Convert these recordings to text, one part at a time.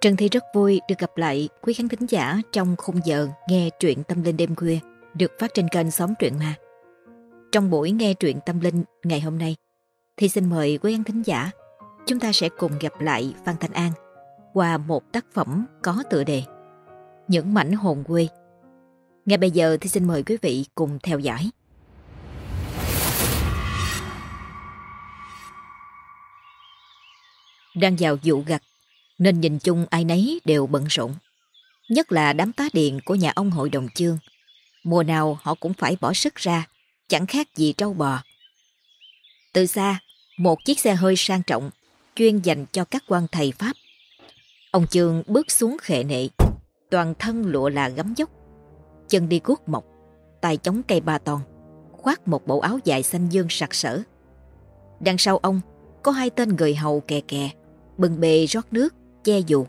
Trần Thi rất vui được gặp lại quý khán thính giả trong khung giờ nghe truyện tâm linh đêm khuya, được phát trên kênh Xóm Truyện Ma. Trong buổi nghe truyện tâm linh ngày hôm nay, thì xin mời quý khán thính giả, chúng ta sẽ cùng gặp lại Phan Thanh An qua một tác phẩm có tựa đề Những mảnh hồn quê. Ngay bây giờ thì xin mời quý vị cùng theo dõi. Đang vào vụ gặt nên nhìn chung ai nấy đều bận rộn. Nhất là đám tá điện của nhà ông hội đồng chương. Mùa nào họ cũng phải bỏ sức ra, chẳng khác gì trâu bò. Từ xa, một chiếc xe hơi sang trọng, chuyên dành cho các quan thầy Pháp. Ông Chương bước xuống khệ nệ, toàn thân lụa là gấm dốc, chân đi guốc mộc, tay chống cây ba tòn khoác một bộ áo dài xanh dương sặc sỡ. Đằng sau ông có hai tên người hầu kè kè, bừng bề rót nước, che dù.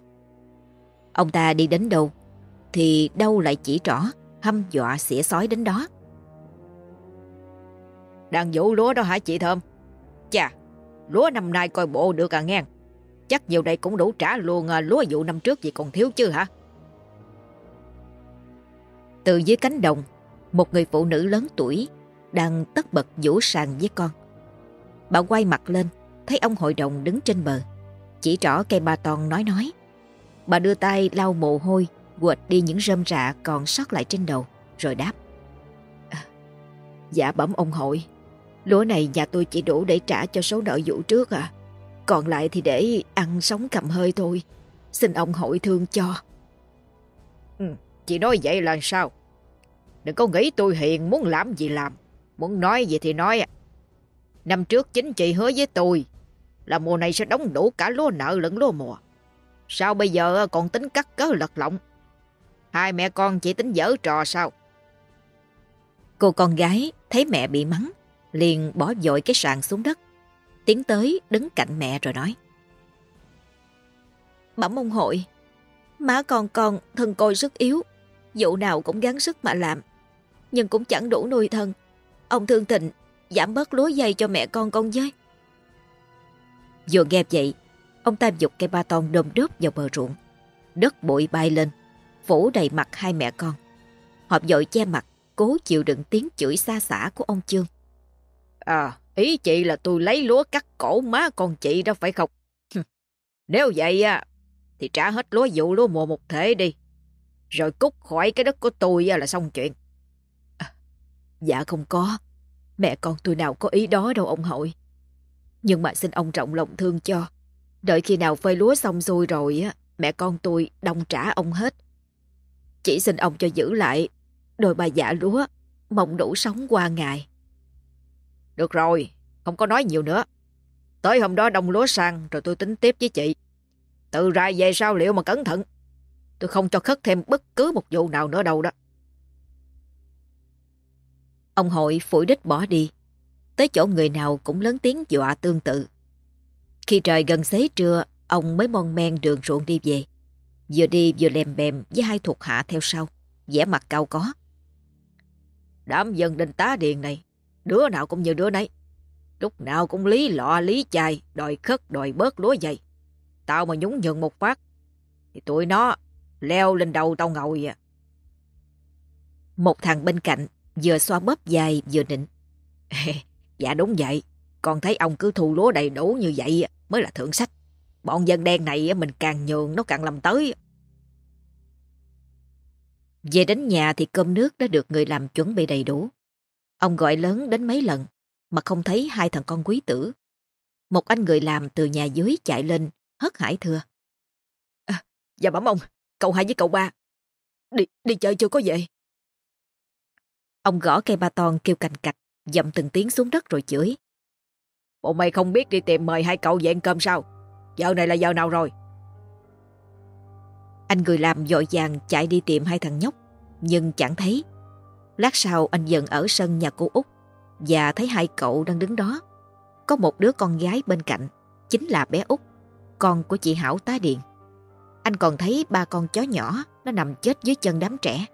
Ông ta đi đến đâu, thì đâu lại chỉ trỏ, hăm dọa xỉa sói đến đó. Đang vụ lúa đó hả chị Thơm? Chà, lúa năm nay coi bộ được à nghe. Chắc nhiều đây cũng đủ trả luôn à, lúa vụ năm trước gì còn thiếu chứ hả? Từ dưới cánh đồng, một người phụ nữ lớn tuổi đang tất bật vũ sàn với con. Bà quay mặt lên, thấy ông hội đồng đứng trên bờ. Chỉ trỏ cây ba toàn nói nói. Bà đưa tay lau mồ hôi, quệt đi những rơm rạ còn sót lại trên đầu, rồi đáp. À, dạ bẩm ông hội, lúa này nhà tôi chỉ đủ để trả cho số nợ vụ trước à. Còn lại thì để ăn sống cầm hơi thôi. Xin ông hội thương cho. Ừ, chị nói vậy là sao? Đừng có nghĩ tôi hiền muốn làm gì làm. Muốn nói gì thì nói. À. Năm trước chính chị hứa với tôi là mùa này sẽ đóng đủ cả lúa nợ lẫn lúa mùa. Sao bây giờ còn tính cắt cớ lật lọng? Hai mẹ con chỉ tính dở trò sao? Cô con gái thấy mẹ bị mắng, liền bỏ dội cái sàn xuống đất. Tiến tới đứng cạnh mẹ rồi nói. Bẩm ông hội, má con con thân côi rất yếu, vụ nào cũng gắng sức mà làm, nhưng cũng chẳng đủ nuôi thân. Ông thương tình, giảm bớt lúa dây cho mẹ con con với. Vừa nghe vậy, ông ta dục cây ba ton đơm đớp vào bờ ruộng. Đất bụi bay lên, phủ đầy mặt hai mẹ con. Họ dội che mặt, cố chịu đựng tiếng chửi xa xả của ông Chương. À, ý chị là tôi lấy lúa cắt cổ má con chị đó phải không? Nếu vậy à, thì trả hết lúa vụ lúa mùa một thể đi. Rồi cút khỏi cái đất của tôi là xong chuyện. À, dạ không có. Mẹ con tôi nào có ý đó đâu ông hội. Nhưng mà xin ông trọng lòng thương cho. Đợi khi nào phơi lúa xong xuôi rồi á, mẹ con tôi đông trả ông hết. Chỉ xin ông cho giữ lại đôi bà dạ lúa, mong đủ sống qua ngày. Được rồi, không có nói nhiều nữa. Tới hôm đó đông lúa sang rồi tôi tính tiếp với chị. Từ ra về sao liệu mà cẩn thận. Tôi không cho khất thêm bất cứ một vụ nào nữa đâu đó. Ông hội phủi đích bỏ đi. Tới chỗ người nào cũng lớn tiếng dọa tương tự. Khi trời gần xế trưa, ông mới mon men đường ruộng đi về. Vừa đi vừa lèm bèm với hai thuộc hạ theo sau, vẻ mặt cao có. Đám dân đình tá điền này, đứa nào cũng như đứa nấy. Lúc nào cũng lý lọ lý chài, đòi khất, đòi bớt lúa dày. Tao mà nhúng nhường một phát, thì tụi nó leo lên đầu tao ngồi à. Một thằng bên cạnh vừa xoa bóp dài vừa nịnh. dạ đúng vậy, con thấy ông cứ thu lúa đầy đủ như vậy mới là thượng sách. Bọn dân đen này mình càng nhường nó càng làm tới. Về đến nhà thì cơm nước đã được người làm chuẩn bị đầy đủ. Ông gọi lớn đến mấy lần mà không thấy hai thằng con quý tử. Một anh người làm từ nhà dưới chạy lên, hất hải thưa. À, dạ bẩm ông, cậu hai với cậu ba. Đi, đi chơi chưa có về. Ông gõ cây ba ton kêu cành cạch, dậm từng tiếng xuống đất rồi chửi. Bộ mày không biết đi tìm mời hai cậu về ăn cơm sao? Giờ này là giờ nào rồi? Anh người làm dội vàng chạy đi tìm hai thằng nhóc, nhưng chẳng thấy. Lát sau anh dần ở sân nhà cô Út và thấy hai cậu đang đứng đó. Có một đứa con gái bên cạnh, chính là bé Út, con của chị Hảo tá điện. Anh còn thấy ba con chó nhỏ nó nằm chết dưới chân đám trẻ.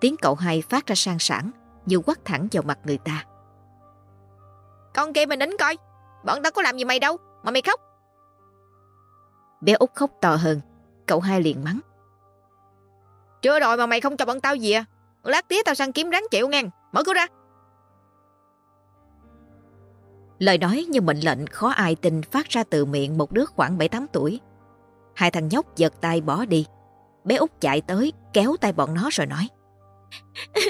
Tiếng cậu hai phát ra sang sảng như quắt thẳng vào mặt người ta. Con kia mình nín coi, bọn tao có làm gì mày đâu, mà mày khóc. Bé út khóc to hơn, Cậu hai liền mắng. Chưa rồi mà mày không cho bọn tao gì à? Lát tía tao sang kiếm rắn chịu ngang. Mở cửa ra. Lời nói như mệnh lệnh khó ai tin phát ra từ miệng một đứa khoảng 7-8 tuổi. Hai thằng nhóc giật tay bỏ đi. Bé út chạy tới, kéo tay bọn nó rồi nói.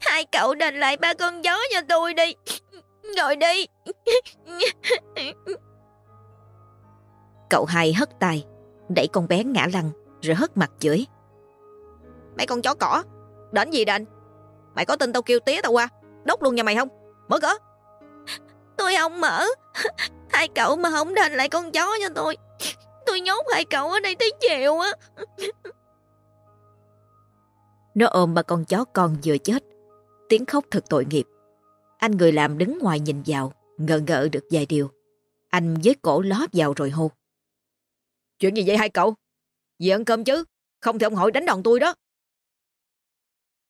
Hai cậu đền lại ba con gió cho tôi đi. Rồi đi. Cậu hai hất tay, đẩy con bé ngã lăn, rồi hất mặt chửi. Mấy con chó cỏ, đến gì đền? Mày có tin tao kêu tía tao qua, đốt luôn nhà mày không? Mở cửa. Tôi không mở. Hai cậu mà không đền lại con chó cho tôi. Tôi nhốt hai cậu ở đây tới chiều á. Nó ôm ba con chó con vừa chết. Tiếng khóc thật tội nghiệp. Anh người làm đứng ngoài nhìn vào, ngờ ngợ được vài điều. Anh với cổ ló vào rồi hô. Chuyện gì vậy hai cậu? Vì ăn cơm chứ, không thì ông hội đánh đòn tôi đó.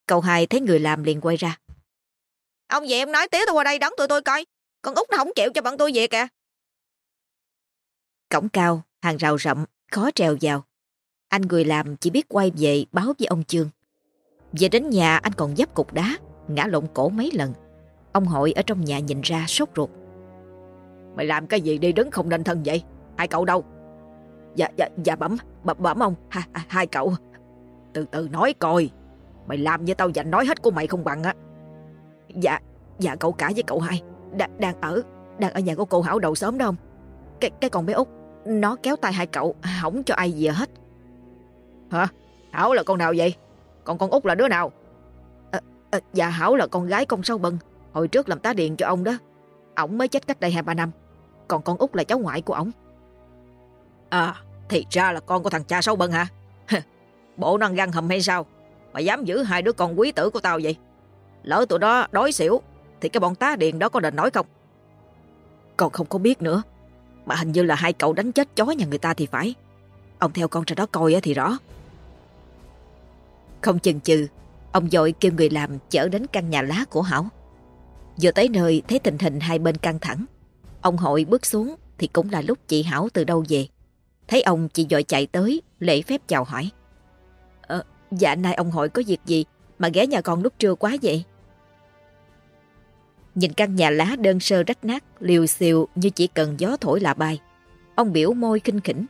Cậu hai thấy người làm liền quay ra. Ông về em nói tía tôi qua đây đón tụi tôi coi. Con út nó không chịu cho bọn tôi về kìa. Cổng cao, hàng rào rậm, khó trèo vào. Anh người làm chỉ biết quay về báo với ông Chương. Về đến nhà anh còn dấp cục đá, ngã lộn cổ mấy lần. Ông hội ở trong nhà nhìn ra sốt ruột. Mày làm cái gì đi đứng không nên thân vậy? Hai cậu đâu? Dạ, dạ, dạ bẩm, bẩm, bẩm ông, hai, hai cậu. Từ từ nói coi, mày làm như tao dành nói hết của mày không bằng á. Dạ, dạ cậu cả với cậu hai, đang, đang ở, đang ở nhà của cô Hảo đầu sớm đó không? Cái, cái con bé út, nó kéo tay hai cậu, không cho ai gì hết. Hả? Hảo là con nào vậy? Còn con út là đứa nào? À, à, dạ Hảo là con gái con sâu bân, hồi trước làm tá điền cho ông đó. Ổng mới chết cách đây hai ba năm, còn con út là cháu ngoại của ổng. À, thì ra là con của thằng cha sâu bân hả? Bộ nó găng hầm hay sao? Mà dám giữ hai đứa con quý tử của tao vậy? Lỡ tụi đó đói xỉu, thì cái bọn tá điền đó có đền nói không? Con không có biết nữa. Mà hình như là hai cậu đánh chết chó nhà người ta thì phải. Ông theo con ra đó coi thì rõ. Không chần chừ, ông dội kêu người làm chở đến căn nhà lá của Hảo. Vừa tới nơi thấy tình hình hai bên căng thẳng. Ông hội bước xuống thì cũng là lúc chị Hảo từ đâu về. Thấy ông chị dội chạy tới, lễ phép chào hỏi. Ờ, dạ nay ông hội có việc gì mà ghé nhà con lúc trưa quá vậy? Nhìn căn nhà lá đơn sơ rách nát, liều xiều như chỉ cần gió thổi là bay. Ông biểu môi kinh khỉnh.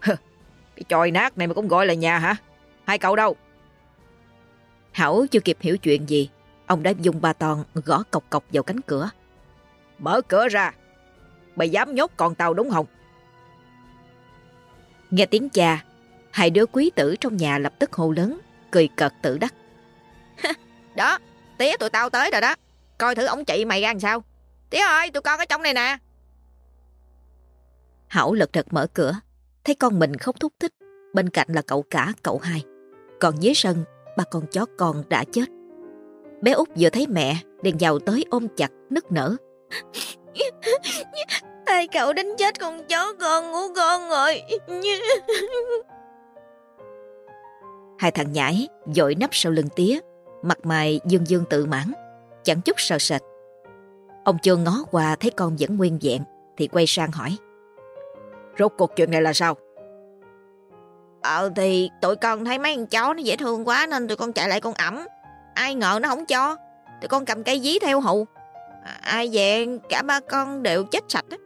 Cái chòi nát này mà cũng gọi là nhà hả? Hai cậu đâu? Hảo chưa kịp hiểu chuyện gì, ông đã dùng ba toàn gõ cọc cọc vào cánh cửa. Mở cửa ra! Mày dám nhốt con tao đúng không? Nghe tiếng cha, hai đứa quý tử trong nhà lập tức hô lớn, cười cợt tử đắc. đó, tía tụi tao tới rồi đó. Coi thử ông chị mày ra làm sao. Tía ơi, tụi con ở trong này nè. Hảo lật đật mở cửa, thấy con mình khóc thúc thích. Bên cạnh là cậu cả, cậu hai. Còn dưới sân, ba con chó con đã chết. Bé út vừa thấy mẹ, liền vào tới ôm chặt, nức nở. Hai cậu đánh chết con chó con của con rồi. Hai thằng nhãi dội nắp sau lưng tía, mặt mày dương dương tự mãn, chẳng chút sợ sệt. Ông Trương ngó qua thấy con vẫn nguyên vẹn, thì quay sang hỏi. Rốt cuộc chuyện này là sao? Ờ thì tụi con thấy mấy con chó nó dễ thương quá nên tụi con chạy lại con ẩm. Ai ngờ nó không cho. Tụi con cầm cây dí theo hụ. Ai về cả ba con đều chết sạch á.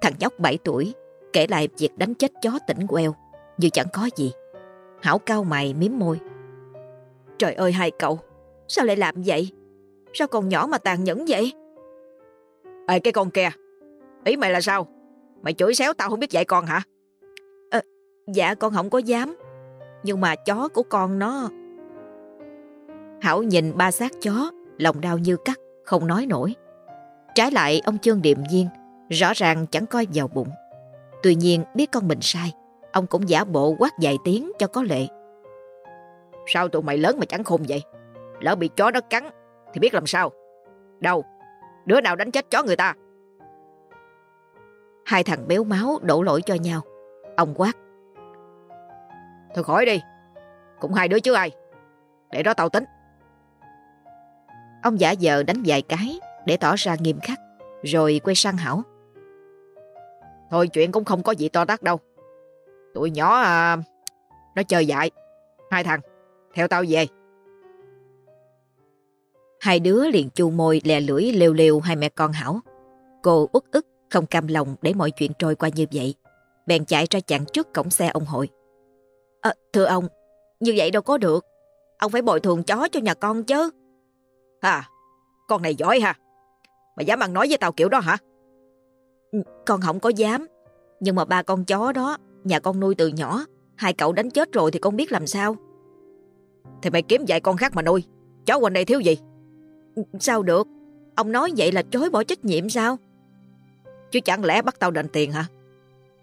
Thằng nhóc 7 tuổi kể lại việc đánh chết chó tỉnh queo như chẳng có gì. Hảo cao mày miếm môi. Trời ơi hai cậu, sao lại làm vậy? Sao còn nhỏ mà tàn nhẫn vậy? Ê cái con kia, ý mày là sao? Mày chửi xéo tao không biết dạy con hả? À, dạ con không có dám, nhưng mà chó của con nó... Hảo nhìn ba xác chó, lòng đau như cắt, không nói nổi. Trái lại ông Trương điềm nhiên, rõ ràng chẳng coi vào bụng. Tuy nhiên biết con mình sai, ông cũng giả bộ quát vài tiếng cho có lệ. Sao tụi mày lớn mà chẳng khôn vậy? Lỡ bị chó nó cắn thì biết làm sao? Đâu? Đứa nào đánh chết chó người ta? Hai thằng béo máu đổ lỗi cho nhau. Ông quát. Thôi khỏi đi. Cũng hai đứa chứ ai. Để đó tao tính. Ông giả vờ đánh vài cái để tỏ ra nghiêm khắc, rồi quay sang Hảo. Thôi chuyện cũng không có gì to tát đâu. Tụi nhỏ à, nó chơi dại. Hai thằng, theo tao về. Hai đứa liền chu môi lè lưỡi lêu lêu hai mẹ con Hảo. Cô uất ức không cam lòng để mọi chuyện trôi qua như vậy. Bèn chạy ra chặn trước cổng xe ông hội. À, thưa ông, như vậy đâu có được. Ông phải bồi thường chó cho nhà con chứ. À, con này giỏi ha. Mày dám ăn nói với tao kiểu đó hả? Ừ, con không có dám. Nhưng mà ba con chó đó, nhà con nuôi từ nhỏ. Hai cậu đánh chết rồi thì con biết làm sao. Thì mày kiếm dạy con khác mà nuôi. Chó quanh đây thiếu gì? Ừ, sao được? Ông nói vậy là chối bỏ trách nhiệm sao? Chứ chẳng lẽ bắt tao đền tiền hả?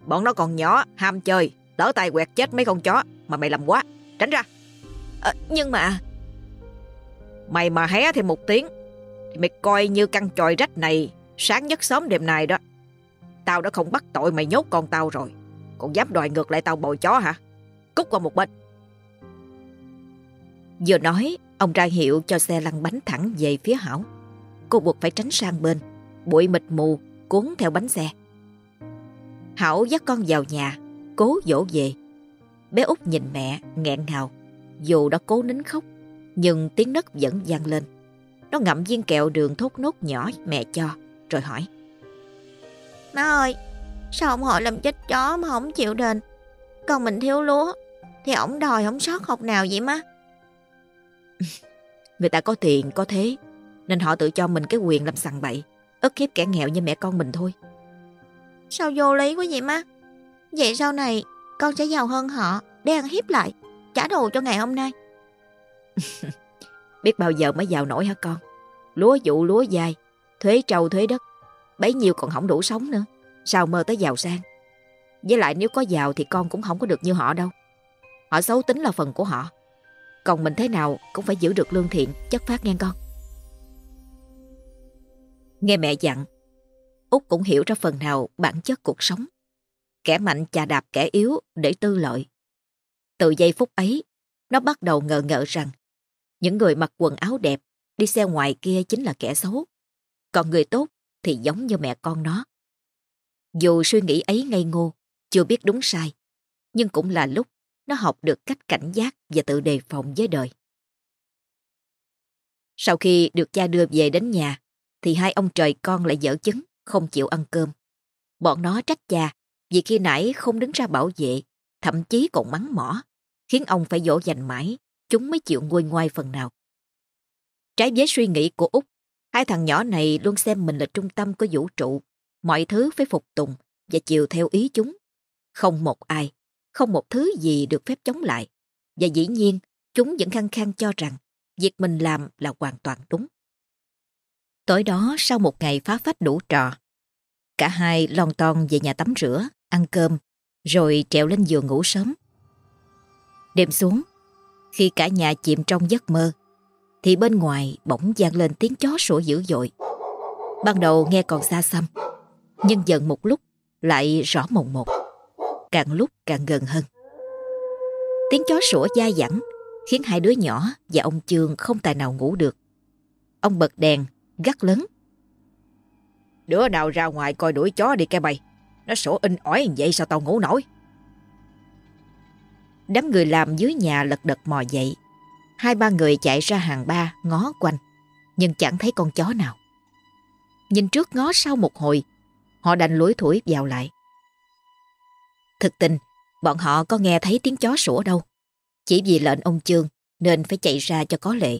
Bọn nó còn nhỏ, ham chơi, đỡ tay quẹt chết mấy con chó mà mày làm quá. Tránh ra. À, nhưng mà... Mày mà hé thêm một tiếng thì mày coi như căn tròi rách này sáng nhất sớm đêm nay đó. Tao đã không bắt tội mày nhốt con tao rồi. Còn dám đòi ngược lại tao bồi chó hả? Cút qua một bên. Vừa nói, ông ra hiệu cho xe lăn bánh thẳng về phía Hảo. Cô buộc phải tránh sang bên, bụi mịt mù cuốn theo bánh xe. Hảo dắt con vào nhà, cố dỗ về. Bé út nhìn mẹ, nghẹn ngào. Dù đã cố nín khóc, nhưng tiếng nấc vẫn vang lên. Nó ngậm viên kẹo đường thốt nốt nhỏ mẹ cho, rồi hỏi. Má ơi, sao ông hội làm chết chó mà không chịu đền? Còn mình thiếu lúa, thì ổng đòi không sót học nào vậy má? Người ta có tiền, có thế, nên họ tự cho mình cái quyền làm sằng bậy, ức hiếp kẻ nghèo như mẹ con mình thôi. Sao vô lý quá vậy má? Vậy sau này con sẽ giàu hơn họ để ăn hiếp lại, trả thù cho ngày hôm nay. Biết bao giờ mới giàu nổi hả con? Lúa vụ lúa dài, thuế trâu thuế đất, bấy nhiêu còn không đủ sống nữa. Sao mơ tới giàu sang? Với lại nếu có giàu thì con cũng không có được như họ đâu. Họ xấu tính là phần của họ. Còn mình thế nào cũng phải giữ được lương thiện, chất phát nghe con. Nghe mẹ dặn, Út cũng hiểu ra phần nào bản chất cuộc sống. Kẻ mạnh chà đạp kẻ yếu để tư lợi. Từ giây phút ấy, nó bắt đầu ngờ ngợ rằng những người mặc quần áo đẹp, đi xe ngoài kia chính là kẻ xấu. Còn người tốt thì giống như mẹ con nó. Dù suy nghĩ ấy ngây ngô, chưa biết đúng sai, nhưng cũng là lúc nó học được cách cảnh giác và tự đề phòng với đời. Sau khi được cha đưa về đến nhà, thì hai ông trời con lại dở chứng, không chịu ăn cơm. Bọn nó trách cha vì khi nãy không đứng ra bảo vệ, thậm chí còn mắng mỏ, khiến ông phải dỗ dành mãi, chúng mới chịu nguôi ngoai phần nào. Trái với suy nghĩ của Úc, hai thằng nhỏ này luôn xem mình là trung tâm của vũ trụ, mọi thứ phải phục tùng và chiều theo ý chúng. Không một ai, không một thứ gì được phép chống lại. Và dĩ nhiên, chúng vẫn khăng khăng cho rằng việc mình làm là hoàn toàn đúng. Tối đó sau một ngày phá phách đủ trò, cả hai lon ton về nhà tắm rửa, ăn cơm, rồi trèo lên giường ngủ sớm. Đêm xuống, khi cả nhà chìm trong giấc mơ, thì bên ngoài bỗng vang lên tiếng chó sủa dữ dội. Ban đầu nghe còn xa xăm, nhưng dần một lúc lại rõ mồn một, càng lúc càng gần hơn. Tiếng chó sủa dai dẳng khiến hai đứa nhỏ và ông Chương không tài nào ngủ được. Ông bật đèn gắt lớn. Đứa nào ra ngoài coi đuổi chó đi cái bầy, Nó sổ in ỏi vậy sao tao ngủ nổi. Đám người làm dưới nhà lật đật mò dậy. Hai ba người chạy ra hàng ba ngó quanh. Nhưng chẳng thấy con chó nào. Nhìn trước ngó sau một hồi. Họ đành lủi thủi vào lại. Thực tình, bọn họ có nghe thấy tiếng chó sủa đâu. Chỉ vì lệnh ông trương nên phải chạy ra cho có lệ.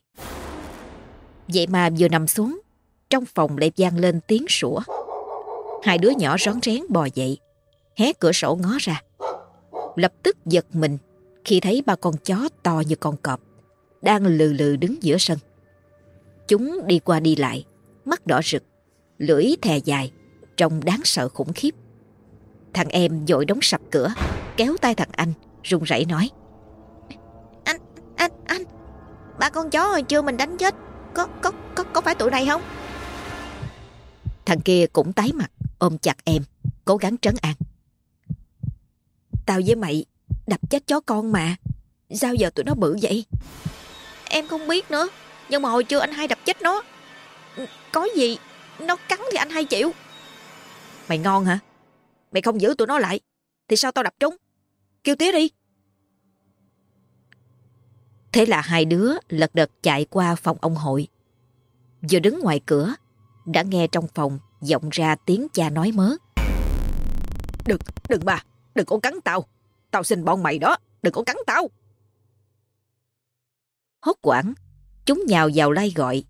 Vậy mà vừa nằm xuống trong phòng lại vang lên tiếng sủa. Hai đứa nhỏ rón rén bò dậy, hé cửa sổ ngó ra. Lập tức giật mình khi thấy ba con chó to như con cọp đang lừ lừ đứng giữa sân. Chúng đi qua đi lại, mắt đỏ rực, lưỡi thè dài, trông đáng sợ khủng khiếp. Thằng em dội đóng sập cửa, kéo tay thằng anh, run rẩy nói. Anh, anh, anh, ba con chó hồi trưa mình đánh chết, có, có, có, có phải tụi này không? Thằng kia cũng tái mặt, ôm chặt em, cố gắng trấn an. Tao với mày đập chết chó con mà. Sao giờ tụi nó bự vậy? Em không biết nữa, nhưng mà hồi trưa anh hai đập chết nó. Có gì, nó cắn thì anh hai chịu. Mày ngon hả? Mày không giữ tụi nó lại Thì sao tao đập trúng Kêu tía đi Thế là hai đứa lật đật chạy qua phòng ông hội. Vừa đứng ngoài cửa, đã nghe trong phòng vọng ra tiếng cha nói mớ. Đừng, đừng bà, đừng có cắn tao. Tao xin bọn mày đó, đừng có cắn tao. Hốt quảng, chúng nhào vào lai gọi,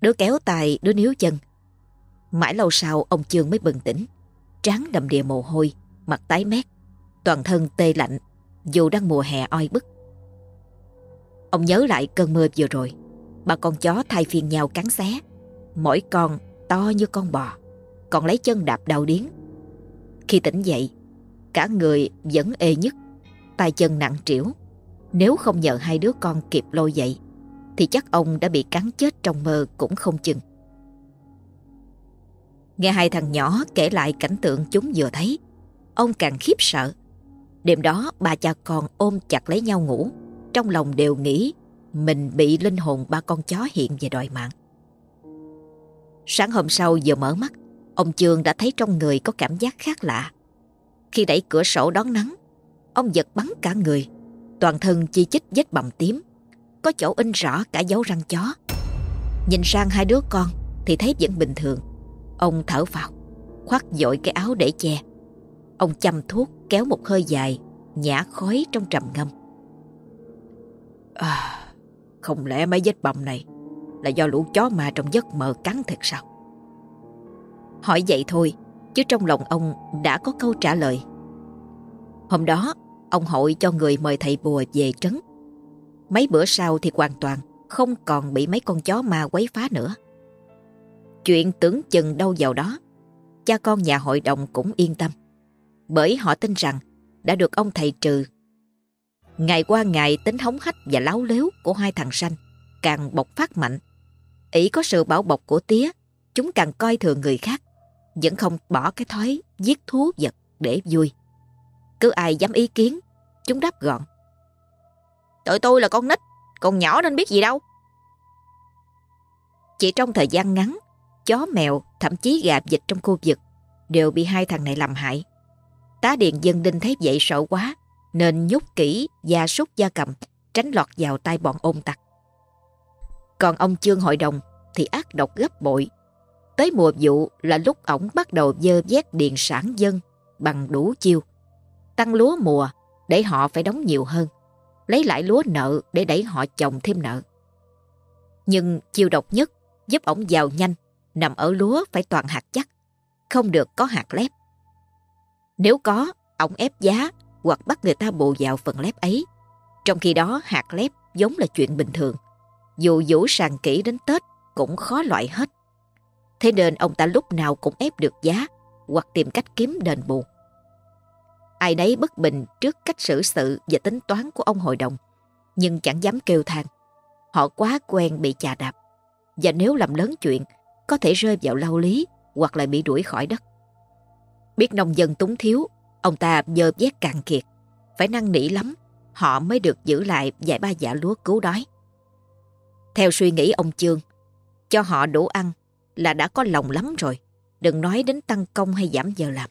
đứa kéo tay, đứa níu chân. Mãi lâu sau ông trương mới bừng tỉnh, trán đầm đìa mồ hôi, mặt tái mét, toàn thân tê lạnh, dù đang mùa hè oi bức. Ông nhớ lại cơn mưa vừa rồi, ba con chó thay phiên nhau cắn xé, mỗi con to như con bò, còn lấy chân đạp đầu điến. Khi tỉnh dậy, cả người vẫn ê nhức, tay chân nặng trĩu. Nếu không nhờ hai đứa con kịp lôi dậy, thì chắc ông đã bị cắn chết trong mơ cũng không chừng. Nghe hai thằng nhỏ kể lại cảnh tượng chúng vừa thấy, ông càng khiếp sợ. Đêm đó ba cha con ôm chặt lấy nhau ngủ, trong lòng đều nghĩ mình bị linh hồn ba con chó hiện về đòi mạng. Sáng hôm sau vừa mở mắt, ông Trương đã thấy trong người có cảm giác khác lạ. Khi đẩy cửa sổ đón nắng, ông giật bắn cả người, toàn thân chi chích vết bầm tím, có chỗ in rõ cả dấu răng chó. Nhìn sang hai đứa con thì thấy vẫn bình thường. Ông thở vào, khoác dội cái áo để che. Ông chăm thuốc kéo một hơi dài, nhả khói trong trầm ngâm. À, không lẽ mấy vết bầm này là do lũ chó ma trong giấc mơ cắn thật sao? Hỏi vậy thôi, chứ trong lòng ông đã có câu trả lời. Hôm đó, ông hội cho người mời thầy bùa về trấn. Mấy bữa sau thì hoàn toàn không còn bị mấy con chó ma quấy phá nữa. Chuyện tưởng chừng đâu vào đó, cha con nhà hội đồng cũng yên tâm. Bởi họ tin rằng đã được ông thầy trừ Ngày qua ngày tính hống hách và láo lếu của hai thằng sanh càng bộc phát mạnh. Ý có sự bảo bọc của tía, chúng càng coi thường người khác, vẫn không bỏ cái thói giết thú vật để vui. Cứ ai dám ý kiến, chúng đáp gọn. Tụi tôi là con nít, còn nhỏ nên biết gì đâu. Chỉ trong thời gian ngắn, chó mèo, thậm chí gà vịt trong khu vực đều bị hai thằng này làm hại. Tá điện dân đinh thấy vậy sợ quá, nên nhúc kỹ gia súc gia cầm tránh lọt vào tay bọn ôn tặc. Còn ông Trương hội đồng thì ác độc gấp bội. Tới mùa vụ là lúc ổng bắt đầu dơ vét điền sản dân bằng đủ chiêu. Tăng lúa mùa để họ phải đóng nhiều hơn. Lấy lại lúa nợ để đẩy họ trồng thêm nợ. Nhưng chiêu độc nhất giúp ổng giàu nhanh nằm ở lúa phải toàn hạt chắc, không được có hạt lép. Nếu có, ổng ép giá hoặc bắt người ta bù vào phần lép ấy. Trong khi đó hạt lép giống là chuyện bình thường. Dù vũ sàn kỹ đến Tết cũng khó loại hết. Thế nên ông ta lúc nào cũng ép được giá hoặc tìm cách kiếm đền bù. Ai nấy bất bình trước cách xử sự và tính toán của ông hội đồng, nhưng chẳng dám kêu than. Họ quá quen bị chà đạp, và nếu làm lớn chuyện, có thể rơi vào lao lý hoặc là bị đuổi khỏi đất. Biết nông dân túng thiếu Ông ta dơ vét cạn kiệt, phải năn nỉ lắm, họ mới được giữ lại vài ba giả lúa cứu đói. Theo suy nghĩ ông Chương, cho họ đủ ăn là đã có lòng lắm rồi, đừng nói đến tăng công hay giảm giờ làm.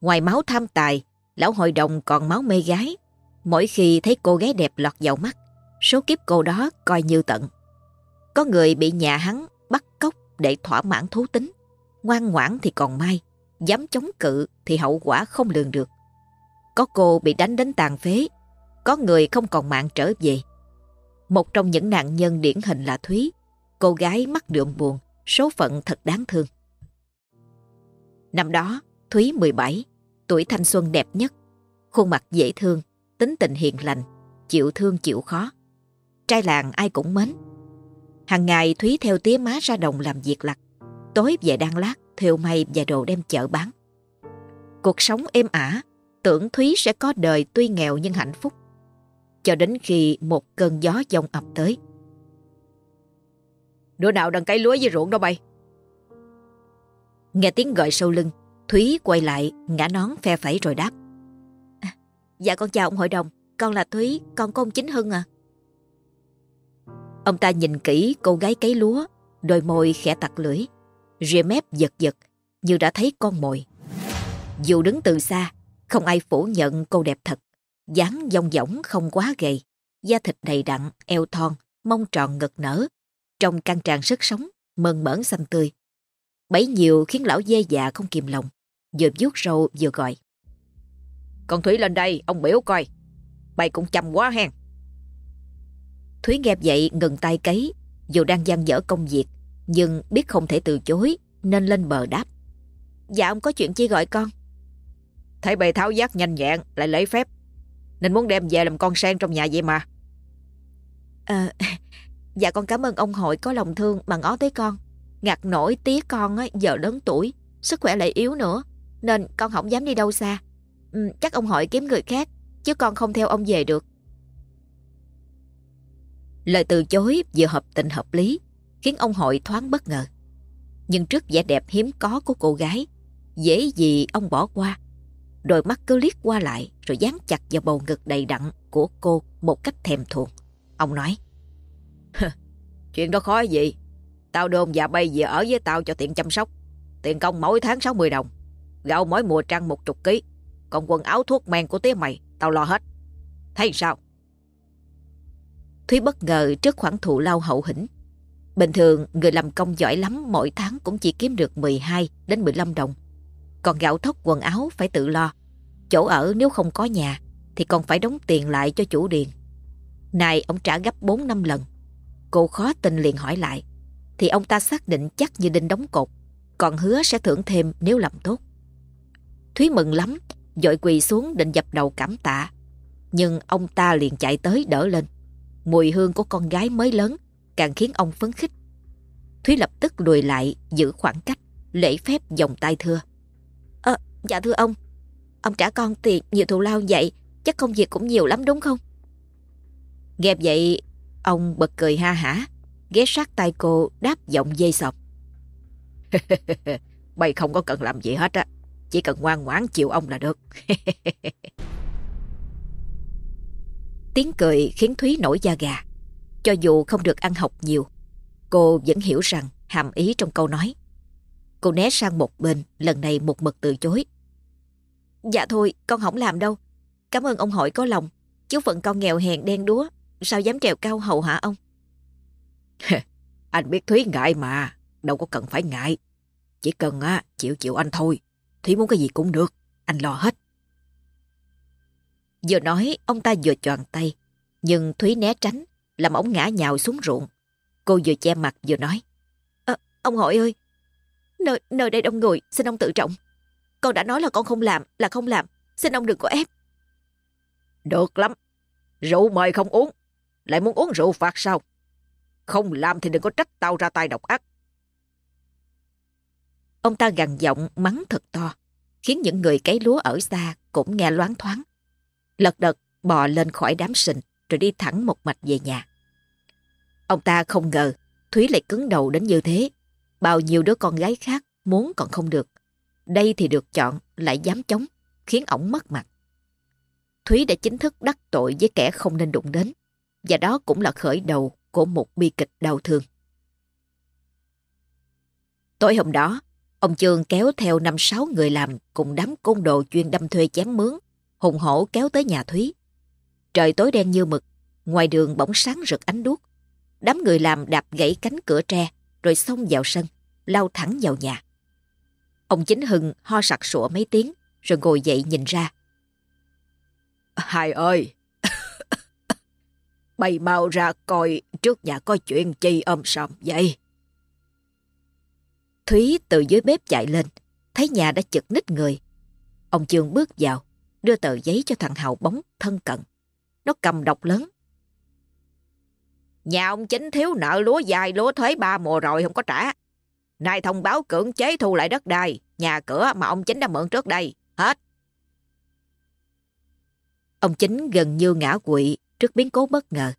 Ngoài máu tham tài, lão hội đồng còn máu mê gái. Mỗi khi thấy cô gái đẹp lọt vào mắt, số kiếp cô đó coi như tận. Có người bị nhà hắn bắt cóc để thỏa mãn thú tính, ngoan ngoãn thì còn mai, dám chống cự thì hậu quả không lường được. Có cô bị đánh đến tàn phế, có người không còn mạng trở về. Một trong những nạn nhân điển hình là Thúy, cô gái mắt đượm buồn, số phận thật đáng thương. Năm đó, Thúy 17, tuổi thanh xuân đẹp nhất, khuôn mặt dễ thương, tính tình hiền lành, chịu thương chịu khó. Trai làng ai cũng mến. Hàng ngày Thúy theo tía má ra đồng làm việc lặt, tối về đang lát, thêu may và đồ đem chợ bán. Cuộc sống êm ả, tưởng Thúy sẽ có đời tuy nghèo nhưng hạnh phúc. Cho đến khi một cơn gió giông ập tới. Đứa nào đang cấy lúa với ruộng đó bay? Nghe tiếng gọi sau lưng, Thúy quay lại, ngã nón phe phẩy rồi đáp. À, dạ con chào ông hội đồng, con là Thúy, con có ông Chính Hưng à. Ông ta nhìn kỹ cô gái cấy lúa, đôi môi khẽ tặc lưỡi rìa mép giật giật như đã thấy con mồi. Dù đứng từ xa, không ai phủ nhận cô đẹp thật. dáng dong dỏng không quá gầy, da thịt đầy đặn, eo thon, mông tròn ngực nở, trong căng tràn sức sống, mơn mởn xanh tươi. Bấy nhiều khiến lão dê dạ không kìm lòng, vừa vuốt râu vừa gọi. Con Thúy lên đây, ông biểu coi. Bày cũng chăm quá hen. Thúy nghe vậy ngừng tay cấy, dù đang gian dở công việc, nhưng biết không thể từ chối, nên lên bờ đáp. Dạ ông có chuyện chi gọi con? Thấy bày tháo giác nhanh nhẹn, lại lấy phép. Nên muốn đem về làm con sen trong nhà vậy mà. À, dạ con cảm ơn ông hội có lòng thương mà ngó tới con. Ngặt nổi tía con á, giờ lớn tuổi, sức khỏe lại yếu nữa, nên con không dám đi đâu xa. Ừ, chắc ông hội kiếm người khác, chứ con không theo ông về được. Lời từ chối vừa hợp tình hợp lý, khiến ông hội thoáng bất ngờ. Nhưng trước vẻ đẹp hiếm có của cô gái, dễ gì ông bỏ qua. Đôi mắt cứ liếc qua lại rồi dán chặt vào bầu ngực đầy đặn của cô một cách thèm thuồng. Ông nói, Chuyện đó khó gì, tao đôn và bay về ở với tao cho tiện chăm sóc. Tiền công mỗi tháng 60 đồng, gạo mỗi mùa trăng một chục ký, còn quần áo thuốc men của tía mày, tao lo hết. Thấy sao? Thúy bất ngờ trước khoản thù lao hậu hĩnh. Bình thường người làm công giỏi lắm mỗi tháng cũng chỉ kiếm được 12 đến 15 đồng. Còn gạo thóc quần áo phải tự lo. Chỗ ở nếu không có nhà thì còn phải đóng tiền lại cho chủ điền. Này ông trả gấp 4 năm lần. Cô khó tin liền hỏi lại. Thì ông ta xác định chắc như đinh đóng cột. Còn hứa sẽ thưởng thêm nếu làm tốt. Thúy mừng lắm, dội quỳ xuống định dập đầu cảm tạ. Nhưng ông ta liền chạy tới đỡ lên. Mùi hương của con gái mới lớn càng khiến ông phấn khích. Thúy lập tức lùi lại giữ khoảng cách, lễ phép dòng tay thưa. Ờ, dạ thưa ông, ông trả con tiền nhiều thù lao vậy, chắc công việc cũng nhiều lắm đúng không? Nghe vậy, ông bật cười ha hả, ghé sát tay cô đáp giọng dây sọc. Mày không có cần làm gì hết á, chỉ cần ngoan ngoãn chịu ông là được. Tiếng cười khiến Thúy nổi da gà. Cho dù không được ăn học nhiều, cô vẫn hiểu rằng hàm ý trong câu nói. Cô né sang một bên, lần này một mực từ chối. Dạ thôi, con không làm đâu. Cảm ơn ông hội có lòng. Chứ phận con nghèo hèn đen đúa, sao dám trèo cao hầu hả ông? anh biết Thúy ngại mà, đâu có cần phải ngại. Chỉ cần á chịu chịu anh thôi. Thúy muốn cái gì cũng được, anh lo hết. Vừa nói, ông ta vừa choàng tay, nhưng Thúy né tránh, làm ổng ngã nhào xuống ruộng. Cô vừa che mặt vừa nói. À, ông hội ơi, nơi, nơi đây đông người, xin ông tự trọng. Con đã nói là con không làm, là không làm, xin ông đừng có ép. Được lắm, rượu mời không uống, lại muốn uống rượu phạt sao? Không làm thì đừng có trách tao ra tay độc ác. Ông ta gằn giọng mắng thật to, khiến những người cấy lúa ở xa cũng nghe loáng thoáng. Lật đật bò lên khỏi đám sình rồi đi thẳng một mạch về nhà. Ông ta không ngờ Thúy lại cứng đầu đến như thế. Bao nhiêu đứa con gái khác muốn còn không được. Đây thì được chọn lại dám chống, khiến ổng mất mặt. Thúy đã chính thức đắc tội với kẻ không nên đụng đến. Và đó cũng là khởi đầu của một bi kịch đau thương. Tối hôm đó, ông Trương kéo theo năm sáu người làm cùng đám côn đồ chuyên đâm thuê chém mướn, hùng hổ kéo tới nhà Thúy. Trời tối đen như mực, ngoài đường bỗng sáng rực ánh đuốc. Đám người làm đạp gãy cánh cửa tre, rồi xông vào sân, lao thẳng vào nhà. Ông Chính Hưng ho sặc sụa mấy tiếng, rồi ngồi dậy nhìn ra. Hai ơi! Bày mau ra coi trước nhà có chuyện chi âm sòm vậy. Thúy từ dưới bếp chạy lên, thấy nhà đã chật ních người. Ông Chương bước vào, đưa tờ giấy cho thằng Hào bóng thân cận. Nó cầm đọc lớn. Nhà ông chính thiếu nợ lúa dài lúa thuế ba mùa rồi không có trả. Nay thông báo cưỡng chế thu lại đất đai, nhà cửa mà ông chính đã mượn trước đây. Hết. Ông chính gần như ngã quỵ trước biến cố bất ngờ.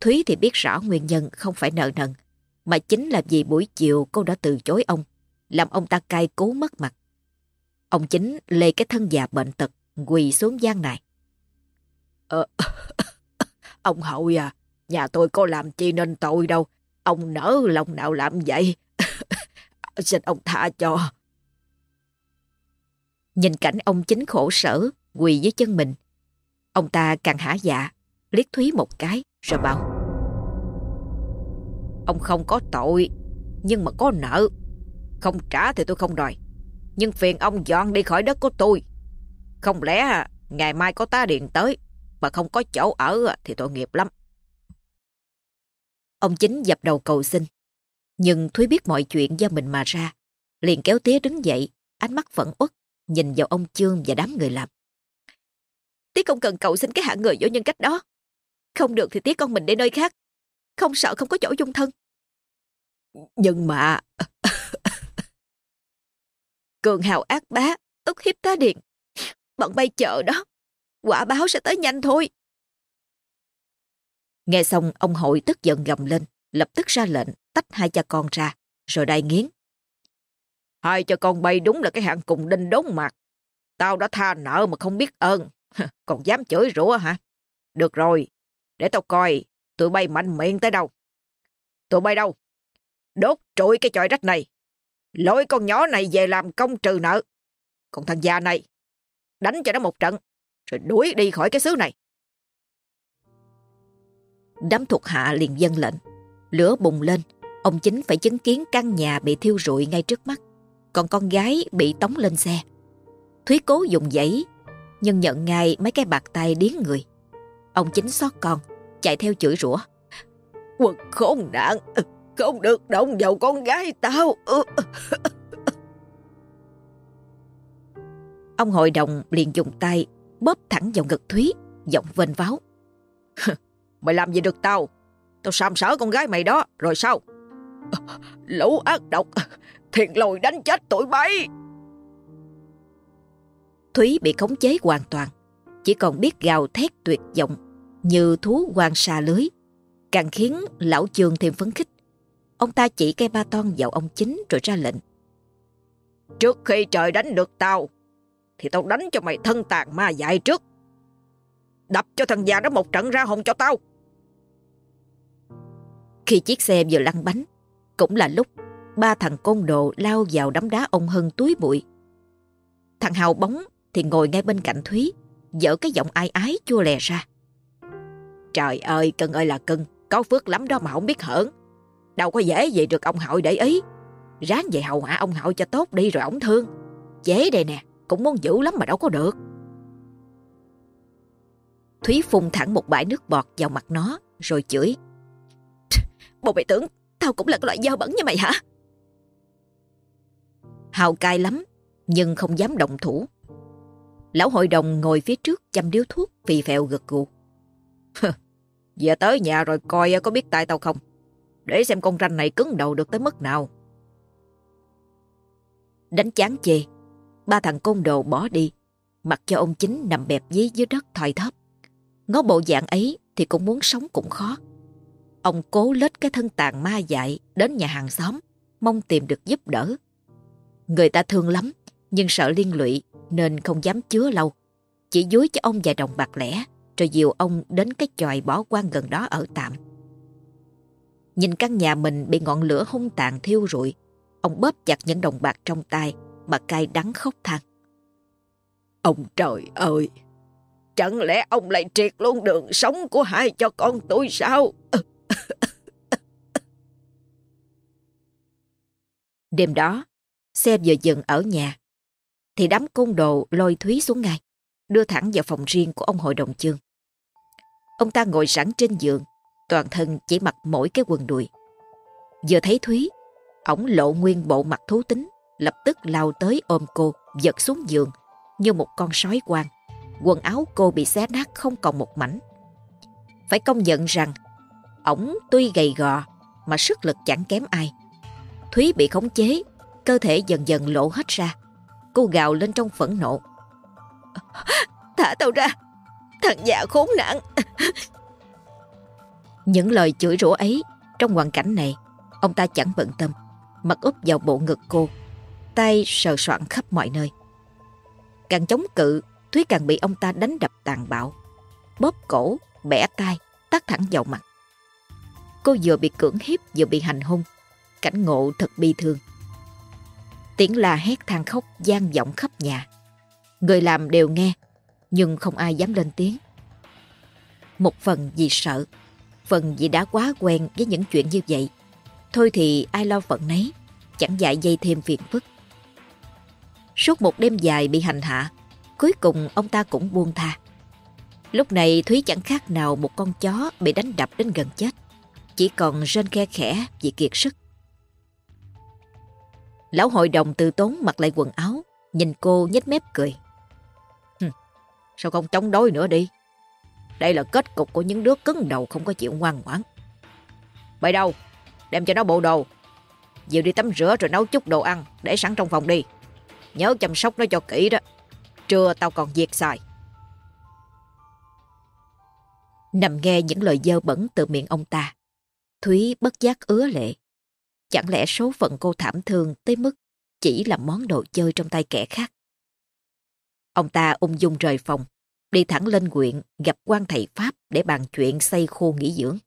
Thúy thì biết rõ nguyên nhân không phải nợ nần, mà chính là vì buổi chiều cô đã từ chối ông, làm ông ta cay cố mất mặt. Ông chính lê cái thân già bệnh tật, quỳ xuống gian này. Ờ, ông Hậu à, nhà tôi có làm chi nên tội đâu. Ông nỡ lòng nào làm vậy? Xin ông tha cho. Nhìn cảnh ông chính khổ sở, quỳ dưới chân mình. Ông ta càng hả dạ, liếc Thúy một cái rồi bảo. Ông không có tội, nhưng mà có nợ. Không trả thì tôi không đòi. Nhưng phiền ông dọn đi khỏi đất của tôi. Không lẽ ngày mai có tá điện tới mà không có chỗ ở thì tội nghiệp lắm. Ông chính dập đầu cầu xin. Nhưng Thúy biết mọi chuyện do mình mà ra. Liền kéo tía đứng dậy, ánh mắt phẫn uất, nhìn vào ông trương và đám người làm. Tía không cần cầu xin cái hạng người vô nhân cách đó. Không được thì tía con mình đi nơi khác. Không sợ không có chỗ dung thân. Nhưng mà... Cường hào ác bá, ức hiếp tá điện. Bọn bay chợ đó. Quả báo sẽ tới nhanh thôi. Nghe xong ông hội tức giận gầm lên, lập tức ra lệnh tách hai cha con ra, rồi đai nghiến. Hai cha con bay đúng là cái hạng cùng đinh đốn mặt. Tao đã tha nợ mà không biết ơn, còn dám chửi rủa hả? Được rồi, để tao coi tụi bay mạnh miệng tới đâu. Tụi bay đâu? Đốt trụi cái chòi rách này. Lôi con nhỏ này về làm công trừ nợ. Còn thằng già này, đánh cho nó một trận, rồi đuổi đi khỏi cái xứ này. Đám thuộc hạ liền dân lệnh. Lửa bùng lên, ông chính phải chứng kiến căn nhà bị thiêu rụi ngay trước mắt. Còn con gái bị tống lên xe. Thúy cố dùng giấy, nhưng nhận ngay mấy cái bạc tay điếng người. Ông chính xót con, chạy theo chửi rủa. Quật khốn nạn, không được động vào con gái tao. Ông hội đồng liền dùng tay bóp thẳng vào ngực Thúy, giọng vênh váo. Mày làm gì được tao? Tao sàm sỡ con gái mày đó, rồi sao? Lũ ác độc, thiền lồi đánh chết tụi bay. Thúy bị khống chế hoàn toàn, chỉ còn biết gào thét tuyệt vọng như thú quan xa lưới, càng khiến lão trường thêm phấn khích. Ông ta chỉ cây ba ton vào ông chính rồi ra lệnh. Trước khi trời đánh được tao, thì tao đánh cho mày thân tàn ma dại trước. Đập cho thằng già đó một trận ra hồn cho tao. Khi chiếc xe vừa lăn bánh, cũng là lúc ba thằng côn đồ lao vào đấm đá ông Hân túi bụi. Thằng Hào bóng thì ngồi ngay bên cạnh Thúy, dở cái giọng ai ái chua lè ra. Trời ơi, cưng ơi là cưng, có phước lắm đó mà không biết hưởng. Đâu có dễ gì được ông Hội để ý. Ráng về hầu hạ ông Hội cho tốt đi rồi ổng thương. chế đây nè, cũng muốn giữ lắm mà đâu có được. Thúy phun thẳng một bãi nước bọt vào mặt nó, rồi chửi. Bộ mày tưởng tao cũng là cái loại dao bẩn như mày hả? Hào cay lắm, nhưng không dám động thủ. Lão hội đồng ngồi phía trước chăm điếu thuốc phì phèo gật gù. Giờ tới nhà rồi coi à, có biết tay tao không? Để xem con ranh này cứng đầu được tới mức nào. Đánh chán chê, ba thằng côn đồ bỏ đi, mặc cho ông chính nằm bẹp dí dưới đất thoi thóp. Ngó bộ dạng ấy thì cũng muốn sống cũng khó. Ông cố lết cái thân tàn ma dại đến nhà hàng xóm, mong tìm được giúp đỡ. Người ta thương lắm, nhưng sợ liên lụy nên không dám chứa lâu. Chỉ dúi cho ông vài đồng bạc lẻ, rồi dìu ông đến cái chòi bỏ quan gần đó ở tạm. Nhìn căn nhà mình bị ngọn lửa hung tàn thiêu rụi, ông bóp chặt những đồng bạc trong tay mà cay đắng khóc than. Ông trời ơi! Chẳng lẽ ông lại triệt luôn đường sống của hai cho con tôi sao? Đêm đó, xe vừa dừng ở nhà, thì đám côn đồ lôi Thúy xuống ngay, đưa thẳng vào phòng riêng của ông hội đồng chương. Ông ta ngồi sẵn trên giường, toàn thân chỉ mặc mỗi cái quần đùi. Vừa thấy Thúy, ổng lộ nguyên bộ mặt thú tính, lập tức lao tới ôm cô, giật xuống giường như một con sói quang. Quần áo cô bị xé nát không còn một mảnh. Phải công nhận rằng, ổng tuy gầy gò mà sức lực chẳng kém ai. Thúy bị khống chế, cơ thể dần dần lộ hết ra. Cô gào lên trong phẫn nộ. Thả tao ra, thằng già khốn nạn. Những lời chửi rủa ấy, trong hoàn cảnh này, ông ta chẳng bận tâm, mặt úp vào bộ ngực cô, tay sờ soạn khắp mọi nơi. Càng chống cự, Thúy càng bị ông ta đánh đập tàn bạo, bóp cổ, bẻ tay, tát thẳng vào mặt. Cô vừa bị cưỡng hiếp vừa bị hành hung, cảnh ngộ thật bi thương. Tiếng la hét than khóc gian vọng khắp nhà, Người làm đều nghe, nhưng không ai dám lên tiếng. Một phần vì sợ, phần vì đã quá quen với những chuyện như vậy. Thôi thì ai lo phận nấy, chẳng dại dây thêm phiền phức. Suốt một đêm dài bị hành hạ, cuối cùng ông ta cũng buông tha. Lúc này Thúy chẳng khác nào một con chó bị đánh đập đến gần chết. Chỉ còn rên khe khẽ vì kiệt sức. Lão hội đồng từ tốn mặc lại quần áo, nhìn cô nhếch mép cười. Sao không chống đối nữa đi? Đây là kết cục của những đứa cứng đầu không có chịu ngoan ngoãn. Bay đâu? Đem cho nó bộ đồ. Dìu đi tắm rửa rồi nấu chút đồ ăn để sẵn trong phòng đi. Nhớ chăm sóc nó cho kỹ đó. Trưa tao còn việc xài. Nằm nghe những lời dơ bẩn từ miệng ông ta. Thúy bất giác ứa lệ. Chẳng lẽ số phận cô thảm thương tới mức chỉ là món đồ chơi trong tay kẻ khác. Ông ta ung dung rời phòng, đi thẳng lên quyện gặp quan thầy Pháp để bàn chuyện xây khô nghỉ dưỡng.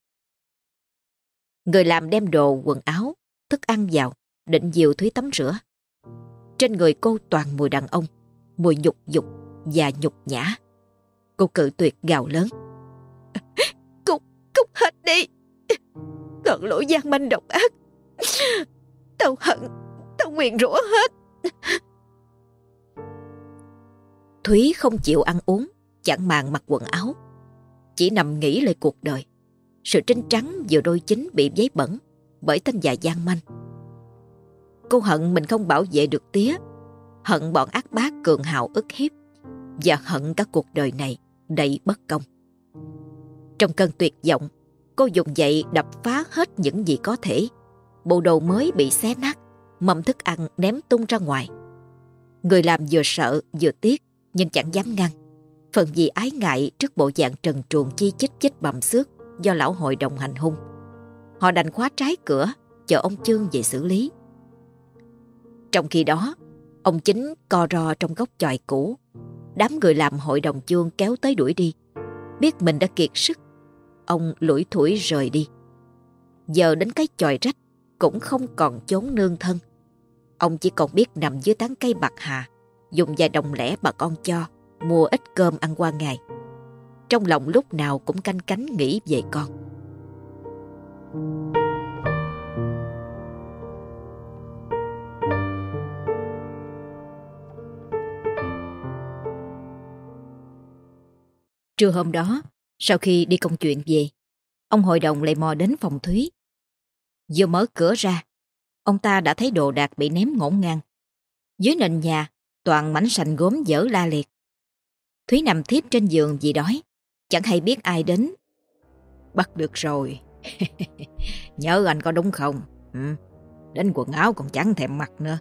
Người làm đem đồ, quần áo, thức ăn vào, định dìu Thúy tắm rửa. Trên người cô toàn mùi đàn ông, mùi nhục dục và nhục nhã. Cô cự tuyệt gào lớn. Cút, cút hết đi. Còn lỗi gian manh độc ác. Tao hận, tao nguyện rủa hết. Thúy không chịu ăn uống, chẳng màng mặc quần áo. Chỉ nằm nghĩ lại cuộc đời. Sự trinh trắng vừa đôi chính bị giấy bẩn bởi tên già gian manh. Cô hận mình không bảo vệ được tía, hận bọn ác bá cường hào ức hiếp và hận cả cuộc đời này đầy bất công. Trong cơn tuyệt vọng, cô dùng dậy đập phá hết những gì có thể. Bộ đồ mới bị xé nát, mầm thức ăn ném tung ra ngoài. Người làm vừa sợ vừa tiếc nhưng chẳng dám ngăn. Phần vì ái ngại trước bộ dạng trần truồng chi chích chích bầm xước do lão hội đồng hành hung. Họ đành khóa trái cửa, chờ ông Chương về xử lý. Trong khi đó, ông chính co ro trong góc chòi cũ. Đám người làm hội đồng chương kéo tới đuổi đi. Biết mình đã kiệt sức, ông lủi thủi rời đi. Giờ đến cái chòi rách cũng không còn chốn nương thân. Ông chỉ còn biết nằm dưới tán cây bạc hà, dùng vài đồng lẻ bà con cho, mua ít cơm ăn qua ngày. Trong lòng lúc nào cũng canh cánh nghĩ về con. Trưa hôm đó, sau khi đi công chuyện về, ông hội đồng lại mò đến phòng Thúy. Vừa mở cửa ra, ông ta đã thấy đồ đạc bị ném ngổn ngang. Dưới nền nhà, toàn mảnh sành gốm dở la liệt. Thúy nằm thiếp trên giường vì đói, chẳng hay biết ai đến. Bắt được rồi. Nhớ anh có đúng không? Ừ. Đến quần áo còn chẳng thèm mặc nữa.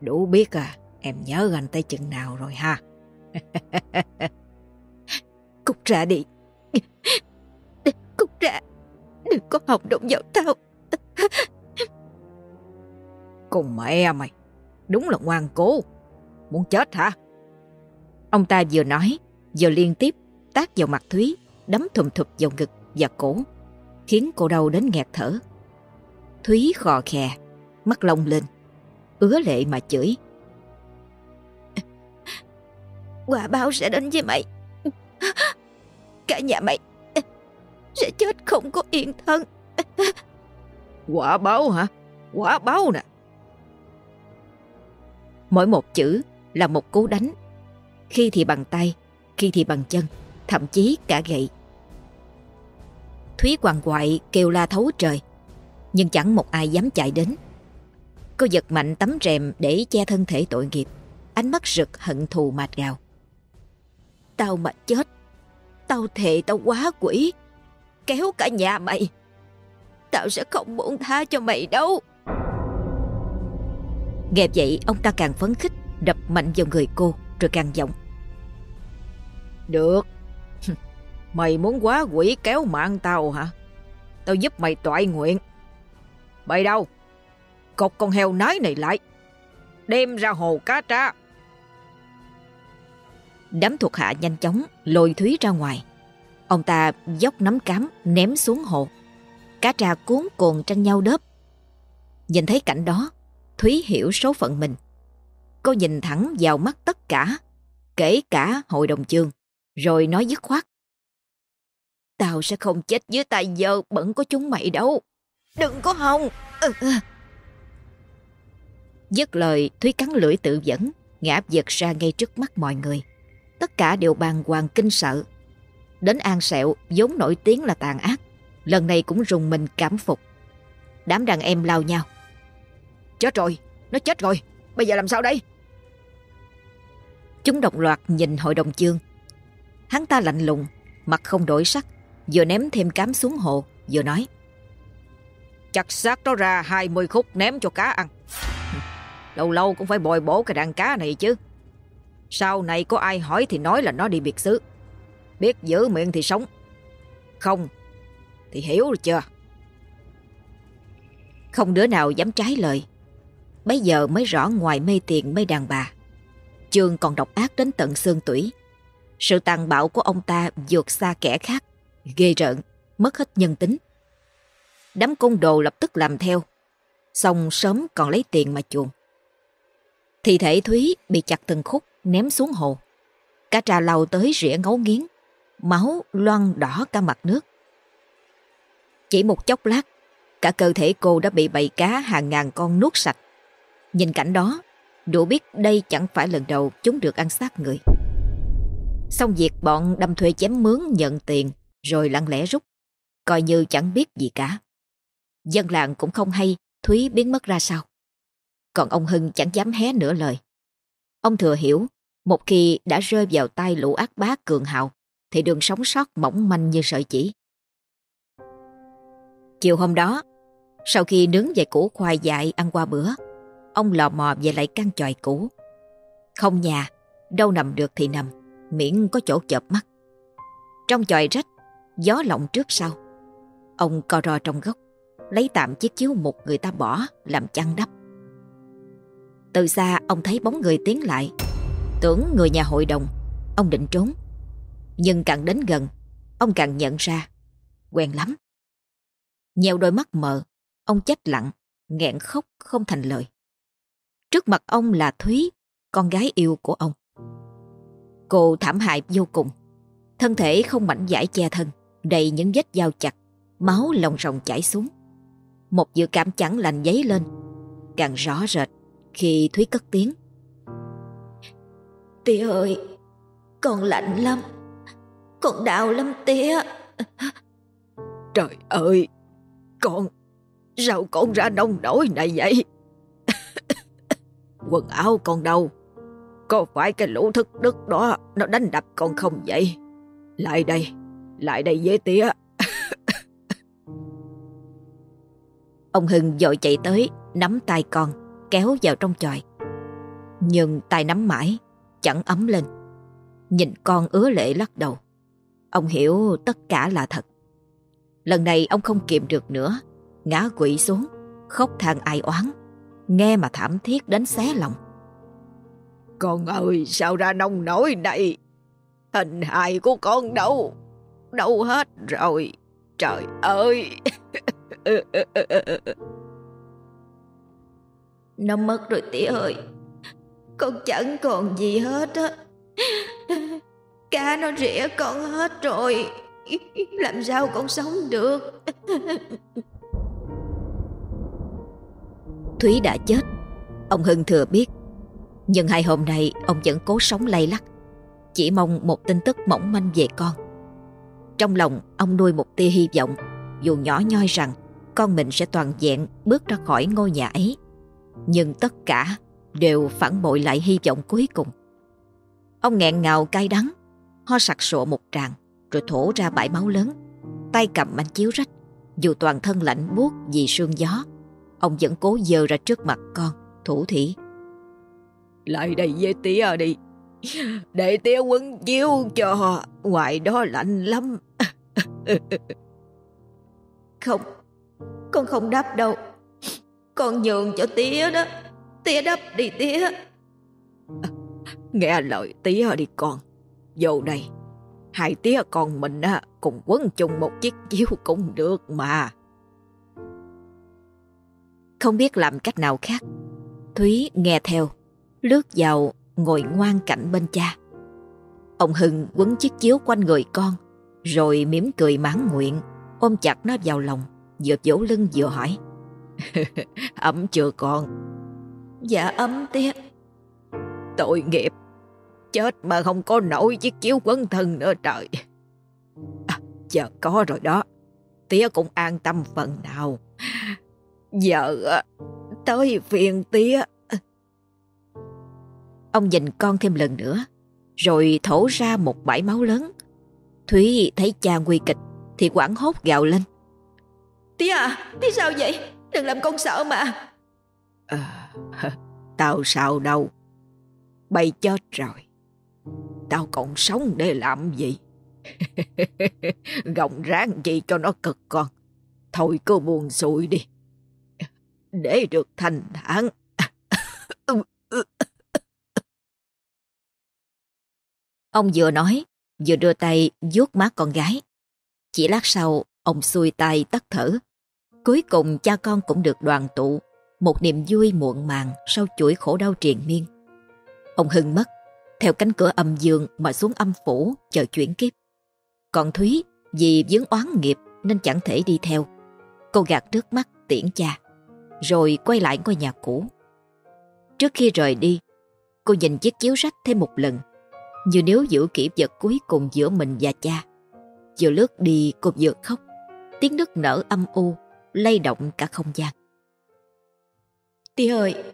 Đủ biết à, em nhớ anh tới chừng nào rồi ha. Cút ra đi. Cút ra. Đừng có hòng động vào tao. Cùng mẹ mày. Đúng là ngoan cố. Muốn chết hả? Ông ta vừa nói, vừa liên tiếp tác vào mặt Thúy, đấm thùm thụp vào ngực và cổ, khiến cô đau đến nghẹt thở. Thúy khò khè, mắt lông lên, ứa lệ mà chửi. Quả báo sẽ đến với mày. Cả nhà mày sẽ chết không có yên thân. Quả báo hả? Quả báo nè. Mỗi một chữ là một cú đánh. Khi thì bằng tay, khi thì bằng chân, thậm chí cả gậy. Thúy quằn quại kêu la thấu trời, nhưng chẳng một ai dám chạy đến. Cô giật mạnh tấm rèm để che thân thể tội nghiệp, ánh mắt rực hận thù mạt gào. Tao mà chết, tao thề tao quá quỷ, kéo cả nhà mày. Tao sẽ không buông tha cho mày đâu. Nghe vậy ông ta càng phấn khích Đập mạnh vào người cô Rồi càng giọng. Được. Mày muốn quá quỷ kéo mạng tao hả? Tao giúp mày toại nguyện. Bày đâu? Cột con heo nái này lại. Đem ra hồ cá tra. Đám thuộc hạ nhanh chóng Lôi Thúy ra ngoài. Ông ta dốc nắm cám ném xuống hồ. Cá tra cuốn cồn tranh nhau đớp. Nhìn thấy cảnh đó Thúy hiểu số phận mình. Cô nhìn thẳng vào mắt tất cả, kể cả hội đồng chương, rồi nói dứt khoát. Tao sẽ không chết dưới tay dơ bẩn của chúng mày đâu. Đừng có hồng. Ừ, ừ. Dứt lời, Thúy cắn lưỡi tự dẫn, ngã vật ra ngay trước mắt mọi người. Tất cả đều bàng hoàng kinh sợ. Đến An Sẹo, vốn nổi tiếng là tàn ác, lần này cũng rùng mình cảm phục. Đám đàn em lao nhau. Chết rồi, nó chết rồi, bây giờ làm sao đây? Chúng đồng loạt nhìn hội đồng chương. Hắn ta lạnh lùng, mặt không đổi sắc, vừa ném thêm cám xuống hồ, vừa nói. Chặt xác nó ra 20 khúc ném cho cá ăn. Lâu lâu cũng phải bồi bổ cái đàn cá này chứ. Sau này có ai hỏi thì nói là nó đi biệt xứ. Biết giữ miệng thì sống. Không, thì hiểu rồi chưa? Không đứa nào dám trái lời. Bây giờ mới rõ ngoài mê tiền mê đàn bà. Chương còn độc ác đến tận xương tủy. Sự tàn bạo của ông ta vượt xa kẻ khác. Ghê rợn, mất hết nhân tính. Đám cung đồ lập tức làm theo. Xong sớm còn lấy tiền mà chuồn. Thi thể Thúy bị chặt từng khúc ném xuống hồ. Cá trà lầu tới rỉa ngấu nghiến. Máu loang đỏ cả mặt nước. Chỉ một chốc lát, cả cơ thể cô đã bị bầy cá hàng ngàn con nuốt sạch. Nhìn cảnh đó, đủ biết đây chẳng phải lần đầu chúng được ăn xác người. Xong việc bọn đâm thuê chém mướn nhận tiền rồi lặng lẽ rút, coi như chẳng biết gì cả. Dân làng cũng không hay Thúy biến mất ra sao. Còn ông Hưng chẳng dám hé nửa lời. Ông thừa hiểu, một khi đã rơi vào tay lũ ác bá cường hào, thì đường sống sót mỏng manh như sợi chỉ. Chiều hôm đó, sau khi nướng vài củ khoai dại ăn qua bữa, ông lò mò về lại căn tròi cũ. Không nhà, đâu nằm được thì nằm, miễn có chỗ chợp mắt. Trong tròi rách, gió lộng trước sau. Ông co ro trong góc, lấy tạm chiếc chiếu một người ta bỏ làm chăn đắp. Từ xa ông thấy bóng người tiến lại, tưởng người nhà hội đồng, ông định trốn. Nhưng càng đến gần, ông càng nhận ra, quen lắm. Nheo đôi mắt mờ, ông chết lặng, nghẹn khóc không thành lời. Trước mặt ông là Thúy, con gái yêu của ông. Cô thảm hại vô cùng. Thân thể không mảnh giải che thân, đầy những vết dao chặt, máu lồng rồng chảy xuống. Một dự cảm chẳng lành giấy lên, càng rõ rệt khi Thúy cất tiếng. Tía ơi, con lạnh lắm, con đau lắm tía. Trời ơi, con, sao con ra nông nổi này vậy? Quần áo con đâu? Có phải cái lũ thức đức đó nó đánh đập con không vậy? Lại đây, lại đây với tía. Ông Hưng dội chạy tới, nắm tay con, kéo vào trong chòi. Nhưng tay nắm mãi, chẳng ấm lên. Nhìn con ứa lệ lắc đầu. Ông hiểu tất cả là thật. Lần này ông không kiềm được nữa, ngã quỵ xuống, khóc than ai oán, nghe mà thảm thiết đến xé lòng. Con ơi, sao ra nông nổi đây? Hình hài của con đâu? Đâu hết rồi? Trời ơi! Nó mất rồi tía ơi. Con chẳng còn gì hết á. Cá nó rỉa con hết rồi. Làm sao con sống được? Thúy đã chết. Ông Hưng thừa biết. Nhưng hai hôm nay ông vẫn cố sống lay lắc. Chỉ mong một tin tức mỏng manh về con. Trong lòng ông nuôi một tia hy vọng dù nhỏ nhoi rằng con mình sẽ toàn vẹn bước ra khỏi ngôi nhà ấy. Nhưng tất cả đều phản bội lại hy vọng cuối cùng. Ông nghẹn ngào cay đắng, ho sặc sụa một tràng, rồi thổ ra bãi máu lớn. Tay cầm manh chiếu rách, dù toàn thân lạnh buốt vì sương gió. Ông vẫn cố dơ ra trước mặt con, thủ thỉ. Lại đây với tía đi, để tía quấn chiếu cho, ngoài đó lạnh lắm. không, con không đáp đâu. Con nhường cho tía đó. Tía đắp đi tía. Nghe lời tía đi con. Vô đây, hai tía con mình á, cùng quấn chung một chiếc chiếu cũng được mà. Không biết làm cách nào khác. Thúy nghe theo, lướt vào ngồi ngoan cạnh bên cha. Ông Hưng quấn chiếc chiếu quanh người con, rồi mỉm cười mãn nguyện, ôm chặt nó vào lòng, vừa vỗ lưng vừa hỏi. ấm chưa con? Dạ ấm tía. Tội nghiệp, chết mà không có nổi chiếc chiếu quấn thân nữa trời. À, giờ có rồi đó, tía cũng an tâm phần nào. Giờ tới phiền tía. Ông nhìn con thêm lần nữa, rồi thổ ra một bãi máu lớn. Thúy thấy cha nguy kịch thì quảng hốt gào lên. Tía à, tía sao vậy? Đừng làm con sợ mà. À, tao sao đâu. Bay chết rồi. Tao còn sống để làm gì? Gọng ráng gì cho nó cực con. Thôi cứ buồn xuôi đi. Để được thành thản. Ông vừa nói, vừa đưa tay vuốt má con gái. Chỉ lát sau, ông xuôi tay tắt thở. Cuối cùng cha con cũng được đoàn tụ, một niềm vui muộn màng sau chuỗi khổ đau triền miên. Ông Hưng mất, theo cánh cửa âm dương mà xuống âm phủ chờ chuyển kiếp. Còn Thúy vì vướng oán nghiệp nên chẳng thể đi theo. Cô gạt nước mắt tiễn cha, rồi quay lại ngôi nhà cũ. Trước khi rời đi, cô nhìn chiếc chiếu rách thêm một lần như nếu giữ kỷ vật cuối cùng giữa mình và cha. Vừa lướt đi cô vừa khóc, tiếng nức nở âm u, lay động cả không gian. Tía ơi,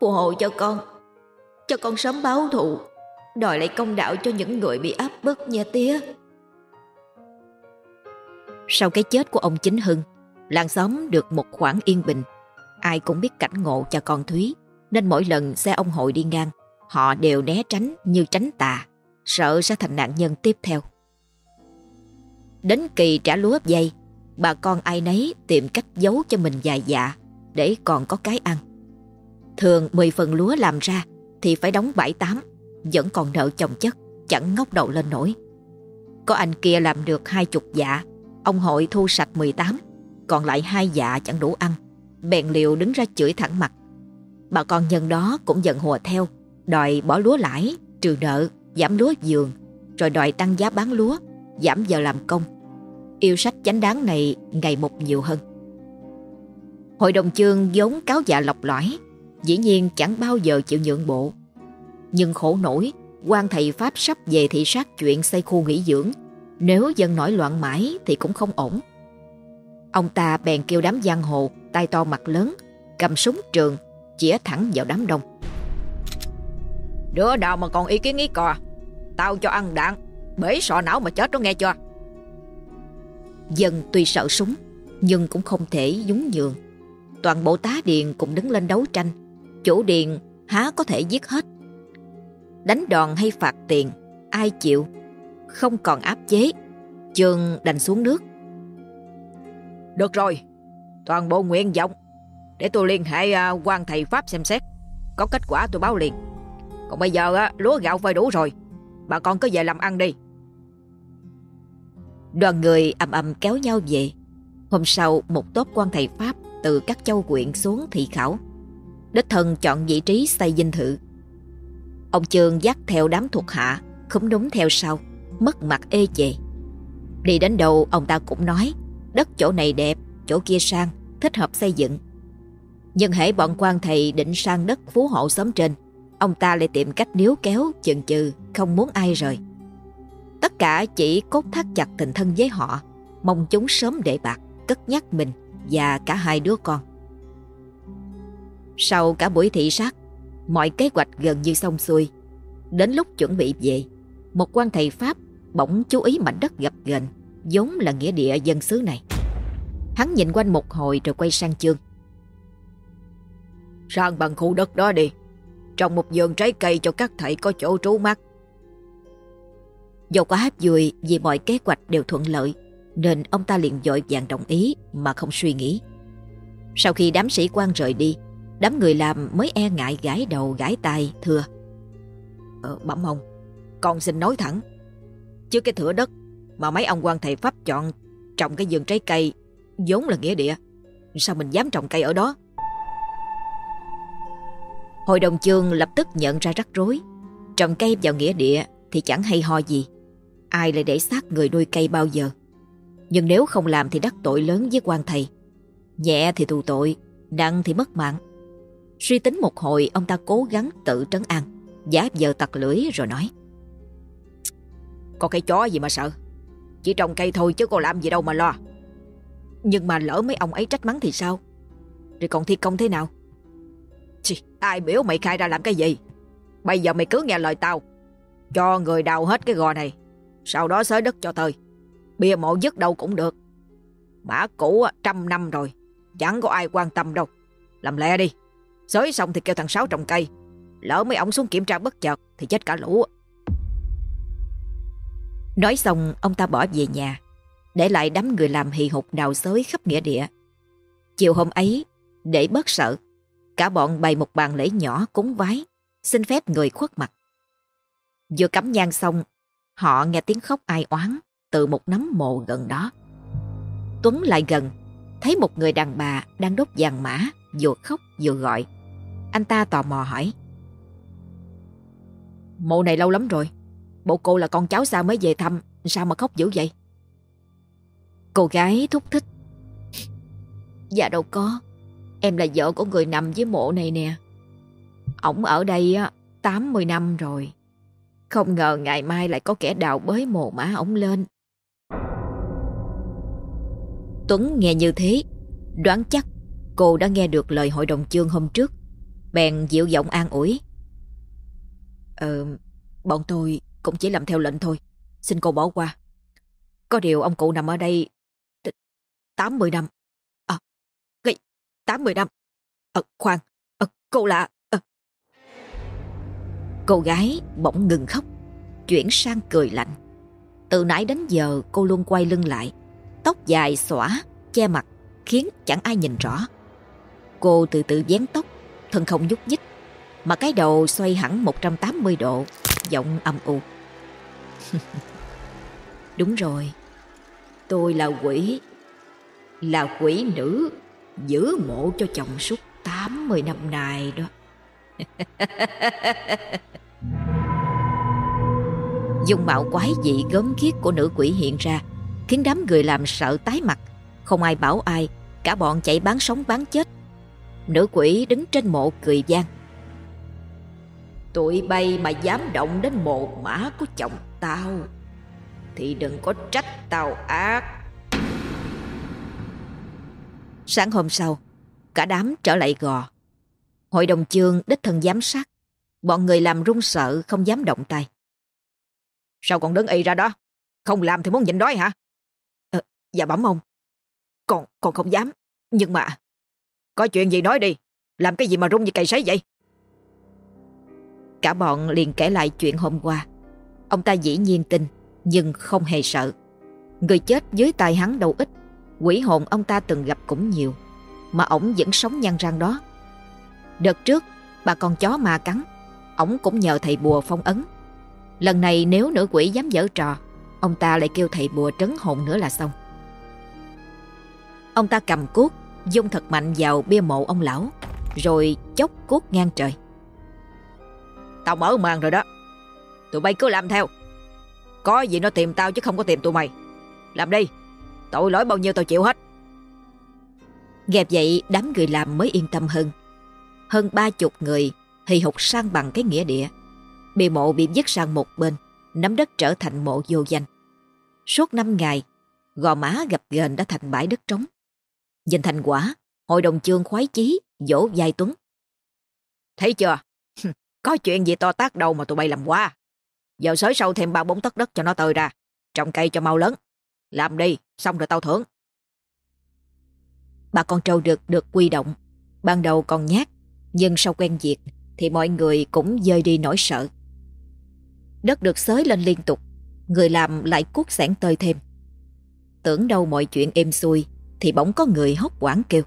phù hộ cho con, cho con sớm báo thù, đòi lại công đạo cho những người bị áp bức nha tía. Sau cái chết của ông Chính Hưng, làng xóm được một khoảng yên bình. Ai cũng biết cảnh ngộ cha con Thúy, nên mỗi lần xe ông hội đi ngang, họ đều né tránh như tránh tà, sợ sẽ thành nạn nhân tiếp theo. Đến kỳ trả lúa dây, bà con ai nấy tìm cách giấu cho mình dài dạ để còn có cái ăn. Thường 10 phần lúa làm ra thì phải đóng 7-8, vẫn còn nợ chồng chất, chẳng ngóc đầu lên nổi. Có anh kia làm được hai chục dạ, ông hội thu sạch 18, còn lại hai dạ chẳng đủ ăn. Bèn liều đứng ra chửi thẳng mặt. Bà con nhân đó cũng giận hùa theo, đòi bỏ lúa lãi, trừ nợ, giảm lúa giường, rồi đòi tăng giá bán lúa, giảm giờ làm công. Yêu sách chánh đáng này ngày một nhiều hơn. Hội đồng chương vốn cáo dạ lọc lõi, dĩ nhiên chẳng bao giờ chịu nhượng bộ. Nhưng khổ nổi, quan thầy Pháp sắp về thị sát chuyện xây khu nghỉ dưỡng. Nếu dân nổi loạn mãi thì cũng không ổn. Ông ta bèn kêu đám giang hồ, tay to mặt lớn, cầm súng trường, chĩa thẳng vào đám đông. Đứa nào mà còn ý kiến ý cò? Tao cho ăn đạn Bể sọ não mà chết đó nghe chưa? Dân tuy sợ súng Nhưng cũng không thể nhún nhường. Toàn bộ tá điền cũng đứng lên đấu tranh. Chủ điền há có thể giết hết. Đánh đòn hay phạt tiền Ai chịu Không còn áp chế. Trường đành xuống nước được rồi. Toàn bộ nguyện vọng. Để tôi liên hệ à, quan thầy Pháp xem xét. Có kết quả tôi báo liền. Còn bây giờ á, lúa gạo phơi đủ rồi. Bà con cứ về làm ăn đi. Đoàn người ầm ầm kéo nhau về. Hôm sau một tốp quan thầy Pháp Từ các châu quyện xuống thị khảo. Đích thân chọn vị trí xây dinh thự. Ông trường dắt theo đám thuộc hạ Khúm núm theo sau Mất mặt ê chề. Đi đến đầu ông ta cũng nói Đất chỗ này đẹp, chỗ kia sang Thích hợp xây dựng Nhưng hãy bọn quan thầy định sang đất phú hộ xóm trên ông ta lại tìm cách níu kéo chừng chừ không muốn ai rời. Tất cả chỉ cốt thắt chặt tình thân với họ, mong chúng sớm để bạc, cất nhắc mình và cả hai đứa con. Sau cả buổi thị sát, mọi kế hoạch gần như xong xuôi. Đến lúc chuẩn bị về, một quan thầy Pháp bỗng chú ý mảnh đất gập ghềnh, vốn là nghĩa địa dân xứ này. Hắn nhìn quanh một hồi rồi quay sang chương. Sang bằng khu đất đó đi, trồng một vườn trái cây cho các thầy có chỗ trú mắt. Do quá vui vì mọi kế hoạch đều thuận lợi, nên ông ta liền dội vàng đồng ý mà không suy nghĩ. Sau khi đám sĩ quan rời đi, đám người làm mới e ngại gãi đầu gãi tai thưa. Ờ, bẩm ông, con xin nói thẳng. Chứ cái thửa đất mà mấy ông quan thầy Pháp chọn trồng cái vườn trái cây vốn là nghĩa địa. Sao mình dám trồng cây ở đó? Hội đồng chương lập tức nhận ra rắc rối. Trồng cây vào nghĩa địa thì chẳng hay ho gì. Ai lại để xác người nuôi cây bao giờ. Nhưng nếu không làm thì đắc tội lớn với quan thầy. Nhẹ thì tù tội, nặng thì mất mạng. Suy tính một hồi ông ta cố gắng tự trấn an, giả vờ tặc lưỡi rồi nói. Có cái chó gì mà sợ, chỉ trồng cây thôi chứ cô làm gì đâu mà lo. Nhưng mà lỡ mấy ông ấy trách mắng thì sao? Rồi còn thi công thế nào? Chì, ai biểu mày khai ra làm cái gì? Bây giờ mày cứ nghe lời tao. Cho người đào hết cái gò này. Sau đó xới đất cho tơi. Bia mộ dứt đâu cũng được. Mã cũ trăm năm rồi. Chẳng có ai quan tâm đâu. Làm lẹ đi. Xới xong thì kêu thằng Sáu trồng cây. Lỡ mấy ông xuống kiểm tra bất chợt thì chết cả lũ. Nói xong ông ta bỏ về nhà. Để lại đám người làm hì hục đào xới khắp nghĩa địa. Chiều hôm ấy, để bớt sợ, cả bọn bày một bàn lễ nhỏ cúng vái, xin phép người khuất mặt. Vừa cắm nhang xong, họ nghe tiếng khóc ai oán từ một nấm mộ gần đó. Tuấn lại gần, thấy một người đàn bà đang đốt vàng mã, vừa khóc vừa gọi. Anh ta tò mò hỏi. Mộ này lâu lắm rồi, bộ cô là con cháu sao mới về thăm, sao mà khóc dữ vậy? Cô gái thúc thích. Dạ đâu có, em là vợ của người nằm dưới mộ này nè. Ổng ở đây 80 năm rồi. Không ngờ ngày mai lại có kẻ đào bới mồ má ổng lên. Tuấn nghe như thế, đoán chắc cô đã nghe được lời hội đồng chương hôm trước. Bèn dịu giọng an ủi. Ờ, bọn tôi cũng chỉ làm theo lệnh thôi. Xin cô bỏ qua. Có điều ông cụ nằm ở đây 80 năm. À, gây 80 năm. Ờ, khoan, ờ, cô là... Ờ. Cô gái bỗng ngừng khóc, chuyển sang cười lạnh. Từ nãy đến giờ cô luôn quay lưng lại, tóc dài xõa, che mặt, khiến chẳng ai nhìn rõ. Cô từ từ dán tóc, thân không nhúc nhích, mà cái đầu xoay hẳn 180 độ, giọng âm u. Đúng rồi, tôi là quỷ, là quỷ nữ giữ mộ cho chồng suốt 80 năm nay đó. Dung mạo quái dị gớm khiết của nữ quỷ hiện ra khiến đám người làm sợ tái mặt. Không ai bảo ai, cả bọn chạy bán sống bán chết. Nữ quỷ đứng trên mộ cười gian. Tụi bay mà dám động đến mộ mã của chồng tao thì đừng có trách tao ác. Sáng hôm sau, cả đám trở lại gò. Hội đồng chương đích thân giám sát. Bọn người làm run sợ không dám động tay. Sao còn đứng y ra đó? Không làm thì muốn nhịn đói hả? Ờ, dạ bẩm ông. Còn, còn không dám. Nhưng mà... Có chuyện gì nói đi. Làm cái gì mà run như cây sấy vậy? Cả bọn liền kể lại chuyện hôm qua. Ông ta dĩ nhiên tin, nhưng không hề sợ. Người chết dưới tay hắn đâu ít. Quỷ hồn ông ta từng gặp cũng nhiều. Mà ổng vẫn sống nhăn răng đó. Đợt trước, bà con chó ma cắn. Ổng cũng nhờ thầy bùa phong ấn. Lần này nếu nữ quỷ dám dở trò, ông ta lại kêu thầy bùa trấn hồn nữa là xong. Ông ta cầm cuốc, dung thật mạnh vào bia mộ ông lão, rồi chốc cuốc ngang trời. Tao mở màn rồi đó. Tụi bay cứ làm theo. Có gì nó tìm tao chứ không có tìm tụi mày. Làm đi. Tội lỗi bao nhiêu tao chịu hết. Nghe vậy đám người làm mới yên tâm hơn. Hơn ba chục người thì hụt sang bằng cái nghĩa địa. Bia mộ bị dứt sang một bên, nắm đất trở thành mộ vô danh. Suốt năm ngày, gò má gặp gền đã thành bãi đất trống. Nhìn thành quả, hội đồng chương khoái chí, dỗ vai Tuấn. Thấy chưa? Có chuyện gì to tác đâu mà tụi bay làm qua. Giờ xới sâu thêm ba bốn tấc đất cho nó tơi ra. Trồng cây cho mau lớn. Làm đi, xong rồi tao thưởng. Bà con trâu được được quy động. Ban đầu còn nhát, nhưng sau quen việc thì mọi người cũng dơi đi nỗi sợ. Đất được xới lên liên tục, người làm lại cuốc sẻn tơi thêm. Tưởng đâu mọi chuyện êm xuôi thì bỗng có người hốt quảng kêu.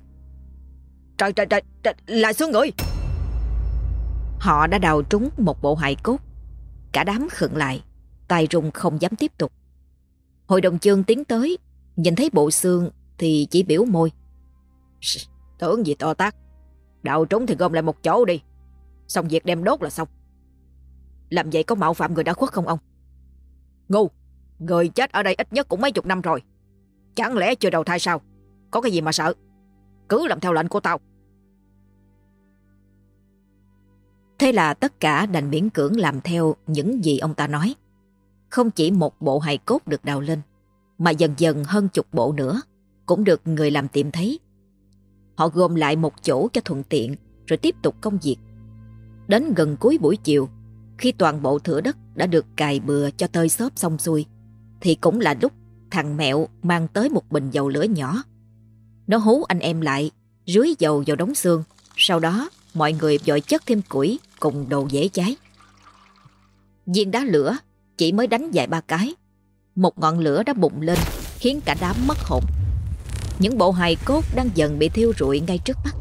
Trời trời trời, trời là số người! Họ đã đào trúng một bộ hài cốt. Cả đám khựng lại, tay rung không dám tiếp tục. Hội đồng chương tiến tới, nhìn thấy bộ xương thì chỉ biểu môi. Tưởng gì to tác, đào trúng thì gom lại một chỗ đi, xong việc đem đốt là xong. Làm vậy có mạo phạm người đã khuất không ông? Ngu, người chết ở đây ít nhất cũng mấy chục năm rồi. Chẳng lẽ chưa đầu thai sao? Có cái gì mà sợ? Cứ làm theo lệnh của tao. Thế là tất cả đành miễn cưỡng làm theo những gì ông ta nói. Không chỉ một bộ hài cốt được đào lên, mà dần dần hơn chục bộ nữa cũng được người làm tìm thấy. Họ gom lại một chỗ cho thuận tiện rồi tiếp tục công việc. Đến gần cuối buổi chiều, khi toàn bộ thửa đất đã được cài bừa cho tơi xốp xong xuôi, thì cũng là lúc thằng mẹo mang tới một bình dầu lửa nhỏ. Nó hú anh em lại, rưới dầu vào đống xương, sau đó mọi người dội chất thêm củi cùng đồ dễ cháy. Viên đá lửa chỉ mới đánh vài ba cái, một ngọn lửa đã bùng lên khiến cả đám mất hồn. Những bộ hài cốt đang dần bị thiêu rụi ngay trước mắt.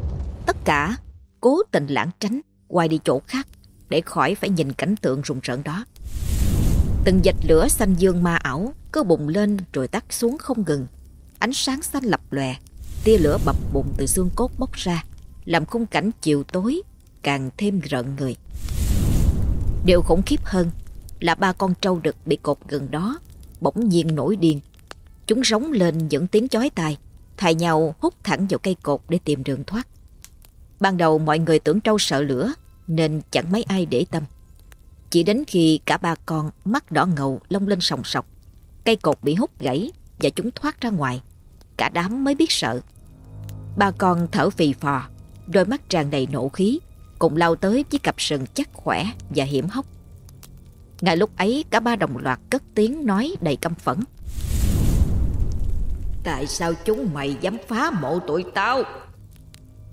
Tất cả cố tình lãng tránh, quay đi chỗ khác để khỏi phải nhìn cảnh tượng rùng rợn đó. Từng dạch lửa xanh dương ma ảo cứ bùng lên rồi tắt xuống không ngừng. Ánh sáng xanh lập lòe, tia lửa bập bùng từ xương cốt bốc ra, làm khung cảnh chiều tối càng thêm rợn người. Điều khủng khiếp hơn là ba con trâu đực bị cột gần đó bỗng nhiên nổi điên. Chúng rống lên những tiếng chói tai, thay nhau hút thẳng vào cây cột để tìm đường thoát. Ban đầu mọi người tưởng trâu sợ lửa nên chẳng mấy ai để tâm. Chỉ đến khi cả ba con mắt đỏ ngầu lông lên sòng sọc, cây cột bị hút gãy và chúng thoát ra ngoài, cả đám mới biết sợ. Ba con thở phì phò, đôi mắt tràn đầy nộ khí, cùng lao tới với cặp sừng chắc khỏe và hiểm hóc. Ngay lúc ấy cả ba đồng loạt cất tiếng nói đầy căm phẫn. Tại sao chúng mày dám phá mộ tụi tao?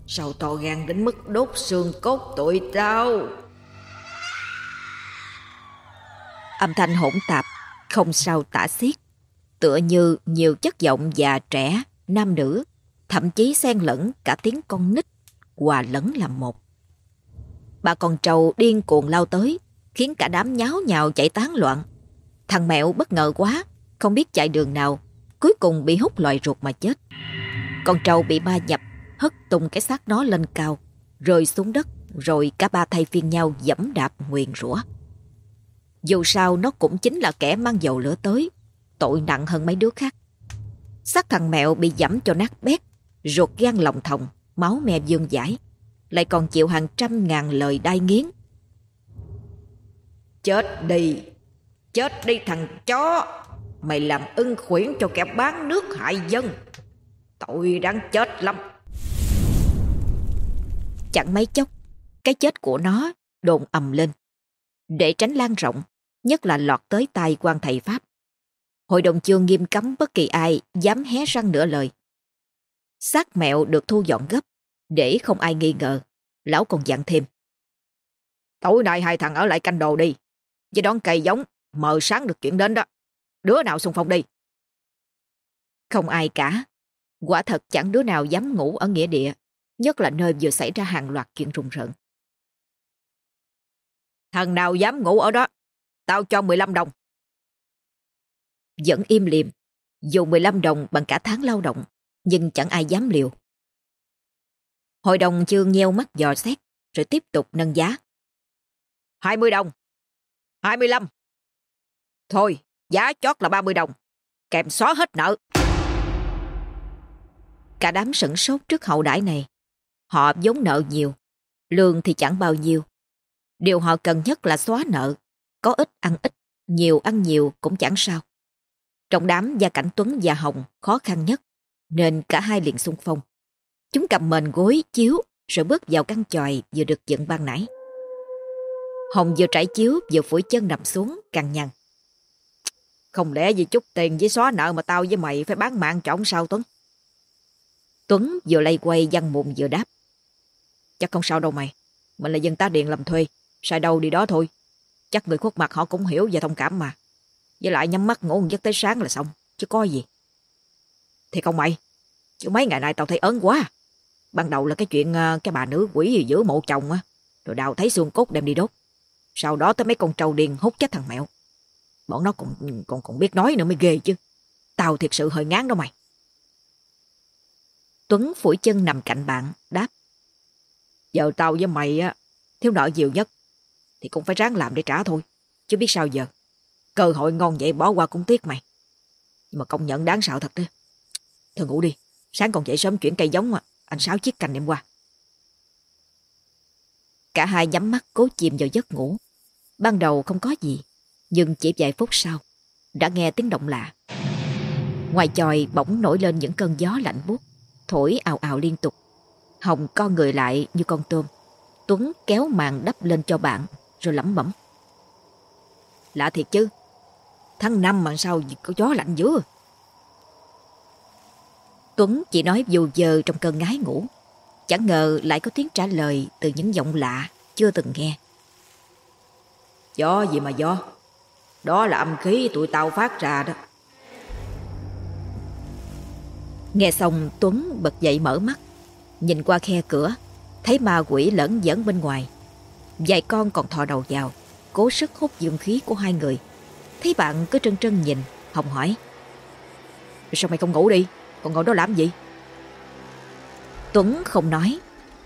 Sao to gan đến mức đốt xương cốt tụi tao? Âm thanh hỗn tạp, không sao tả xiết. Tựa như nhiều chất giọng già trẻ, nam nữ, thậm chí xen lẫn cả tiếng con nít, hòa lẫn làm một. Bà con trâu điên cuồng lao tới, khiến cả đám nháo nhào chạy tán loạn. Thằng mẹo bất ngờ quá, không biết chạy đường nào, cuối cùng bị hút loài ruột mà chết. Con trâu bị ba nhập, hất tung cái xác nó lên cao, rơi xuống đất, rồi cả ba thay phiên nhau dẫm đạp nguyền rủa. Dù sao nó cũng chính là kẻ mang dầu lửa tới, tội nặng hơn mấy đứa khác. Xác thằng mẹo bị dẫm cho nát bét, ruột gan lòng thòng, máu me dương dãi, lại còn chịu hàng trăm ngàn lời đai nghiến Chết đi, chết đi thằng chó, mày làm ưng khuyển cho kẻ bán nước hại dân. Tội đáng chết lắm. Chẳng mấy chốc, cái chết của nó đồn ầm lên. Để tránh lan rộng, nhất là lọt tới tai quan thầy Pháp. Hội đồng chương nghiêm cấm bất kỳ ai dám hé răng nửa lời. Xác mẹo được thu dọn gấp, để không ai nghi ngờ. Lão còn dặn thêm. Tối nay hai thằng ở lại canh đồ đi, với đón cây giống, mờ sáng được chuyển đến đó. Đứa nào xung phong đi. Không ai cả. Quả thật chẳng đứa nào dám ngủ ở nghĩa địa, nhất là nơi vừa xảy ra hàng loạt chuyện rùng rợn. Thằng nào dám ngủ ở đó, tao cho 15 đồng. Vẫn im liềm, dù 15 đồng bằng cả tháng lao động, nhưng chẳng ai dám liều. Hội đồng chương nheo mắt dò xét, rồi tiếp tục nâng giá. 20 đồng. 25. Thôi, giá chót là 30 đồng. Kèm xóa hết nợ. Cả đám sửng sốt trước hậu đãi này. Họ vốn nợ nhiều, lương thì chẳng bao nhiêu. Điều họ cần nhất là xóa nợ. Có ít ăn ít, nhiều ăn nhiều cũng chẳng sao. Trong đám gia cảnh Tuấn và Hồng khó khăn nhất, nên cả hai liền xung phong. Chúng cầm mền gối, chiếu, rồi bước vào căn tròi vừa được dựng ban nãy. Hồng vừa trải chiếu vừa phủi chân nằm xuống cằn nhằn. Không lẽ vì chút tiền với xóa nợ mà tao với mày phải bán mạng trọng sao Tuấn? Tuấn vừa lay quay văn mụn vừa đáp. Chắc không sao đâu mày. Mình là dân tá điện làm thuê. Sai đâu đi đó thôi. Chắc người khuất mặt họ cũng hiểu và thông cảm mà. Với lại nhắm mắt ngủ giấc tới sáng là xong. Chứ có gì. Thì không mày. Chứ mấy ngày nay tao thấy ớn quá. Ban đầu là cái chuyện ờ, cái bà nữ quỷ gì giữa mộ chồng á. Rồi đào thấy xương cốt đem đi đốt. Sau đó tới mấy con trâu điên hút chết thằng mẹo. Bọn nó còn còn còn biết nói nữa mới ghê chứ. Tao thiệt sự hơi ngán đó mày. Tuấn phủi chân nằm cạnh bạn, đáp. Giờ tao với mày á, thiếu nợ nhiều nhất. Thì cũng phải ráng làm để trả thôi. Chứ biết sao giờ. Cơ hội ngon vậy bỏ qua cũng tiếc mày. Nhưng mà công nhận đáng sợ thật đấy. Thôi ngủ đi. Sáng còn dậy sớm chuyển cây giống à. Anh Sáu chiếc cành em qua. Cả hai nhắm mắt cố chìm vào giấc ngủ. Ban đầu không có gì. Nhưng chỉ vài phút sau, đã nghe tiếng động lạ. Ngoài chòi bỗng nổi lên những cơn gió lạnh buốt, thổi ào ào liên tục. Hồng co người lại như con tôm. Tuấn kéo màn đắp lên cho bạn, rồi lẩm bẩm. Lạ thiệt chứ, tháng năm mà sao có gió lạnh dữ Tuấn chỉ nói dù giờ trong cơn ngái ngủ. Chẳng ngờ lại có tiếng trả lời từ những giọng lạ chưa từng nghe. Gió gì mà gió? Đó là âm khí tụi tao phát ra đó. Nghe xong Tuấn bật dậy mở mắt. Nhìn qua khe cửa, thấy ma quỷ lẫn dẫn bên ngoài. Vài con còn thò đầu vào, cố sức hút dương khí của hai người. Thấy bạn cứ trân trân nhìn, Hồng hỏi. Sao mày không ngủ đi? Còn ngồi đó làm gì? Tuấn không nói,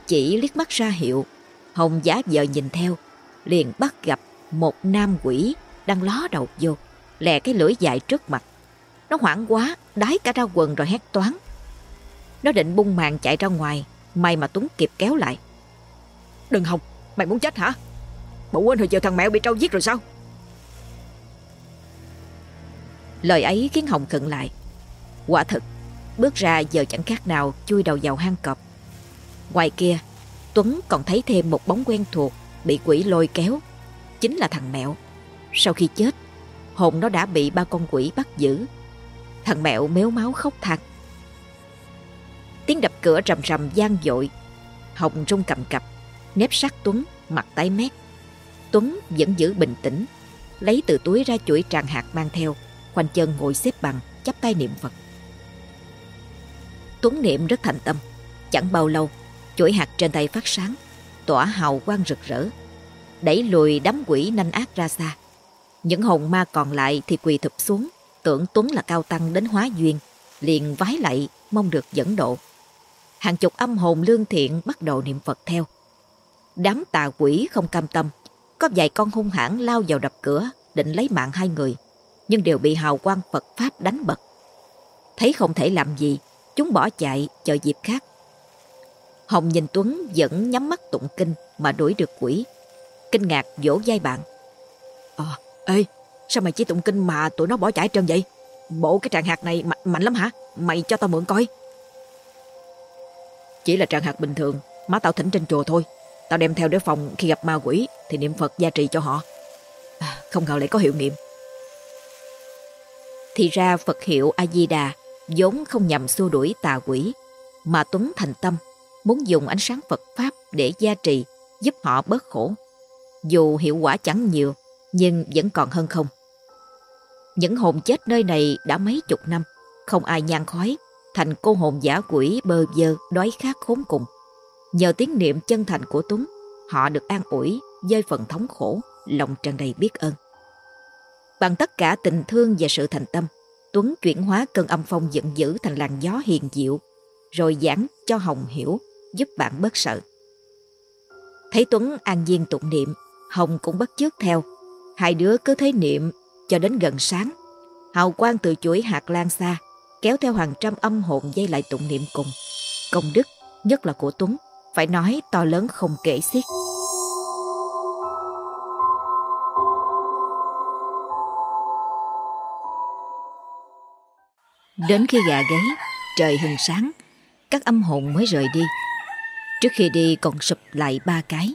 chỉ liếc mắt ra hiệu. Hồng giá vợ nhìn theo, liền bắt gặp một nam quỷ đang ló đầu vô, lè cái lưỡi dài trước mặt. Nó hoảng quá, đái cả ra quần rồi hét toán. Nó định bung màn chạy ra ngoài, may mà Tuấn kịp kéo lại. Đừng Hồng, mày muốn chết hả? Bộ quên hồi giờ thằng mẹo bị trâu giết rồi sao? Lời ấy khiến Hồng khựng lại. Quả thực, bước ra giờ chẳng khác nào chui đầu vào hang cọp. Ngoài kia, Tuấn còn thấy thêm một bóng quen thuộc bị quỷ lôi kéo. Chính là thằng mẹo. Sau khi chết, hồn nó đã bị ba con quỷ bắt giữ. Thằng mẹo méo máu khóc than. Tiếng đập cửa rầm rầm gian dội. Hồng rung cầm cập, nếp sát Tuấn, mặt tái mét. Tuấn vẫn giữ bình tĩnh, lấy từ túi ra chuỗi tràng hạt mang theo, khoanh chân ngồi xếp bằng, chắp tay niệm Phật. Tuấn niệm rất thành tâm, chẳng bao lâu, chuỗi hạt trên tay phát sáng, tỏa hào quang rực rỡ, đẩy lùi đám quỷ nanh ác ra xa. Những hồn ma còn lại thì quỳ thụp xuống, tưởng Tuấn là cao tăng đến hóa duyên, liền vái lạy mong được dẫn độ. Hàng chục âm hồn lương thiện bắt đầu niệm Phật theo. Đám tà quỷ không cam tâm, có vài con hung hãn lao vào đập cửa định lấy mạng hai người, nhưng đều bị hào quang Phật Pháp đánh bật. Thấy không thể làm gì, chúng bỏ chạy chờ dịp khác. Hồng nhìn Tuấn vẫn nhắm mắt tụng kinh mà đuổi được quỷ. Kinh ngạc vỗ vai bạn. Ờ, ê, sao mày chỉ tụng kinh mà tụi nó bỏ chạy trơn vậy? Bộ cái trạng hạt này mạnh, mạnh lắm hả? Mày cho tao mượn coi. Chỉ là trạng hạt bình thường, má tao thỉnh trên chùa thôi. Tao đem theo để phòng khi gặp ma quỷ thì niệm Phật gia trì cho họ. À, không ngờ lại có hiệu nghiệm. Thì ra Phật hiệu A-di-đà vốn không nhằm xua đuổi tà quỷ, mà Tuấn thành tâm muốn dùng ánh sáng Phật Pháp để gia trì, giúp họ bớt khổ. Dù hiệu quả chẳng nhiều, nhưng vẫn còn hơn không. Những hồn chết nơi này đã mấy chục năm, không ai nhan khói, thành cô hồn giả quỷ bơ vơ, đói khát khốn cùng. Nhờ tiếng niệm chân thành của Tuấn, họ được an ủi, dơi phần thống khổ, lòng tràn đầy biết ơn. Bằng tất cả tình thương và sự thành tâm, Tuấn chuyển hóa cơn âm phong giận dữ thành làn gió hiền diệu, rồi giảng cho Hồng hiểu, giúp bạn bớt sợ. Thấy Tuấn an nhiên tụng niệm, Hồng cũng bắt chước theo. Hai đứa cứ thế niệm cho đến gần sáng. Hào quang từ chuỗi hạt lan xa, kéo theo hàng trăm âm hồn dây lại tụng niệm cùng. Công đức, nhất là của Tuấn, phải nói to lớn không kể xiết. Đến khi gà gáy, trời hừng sáng, các âm hồn mới rời đi. Trước khi đi còn sụp lại ba cái.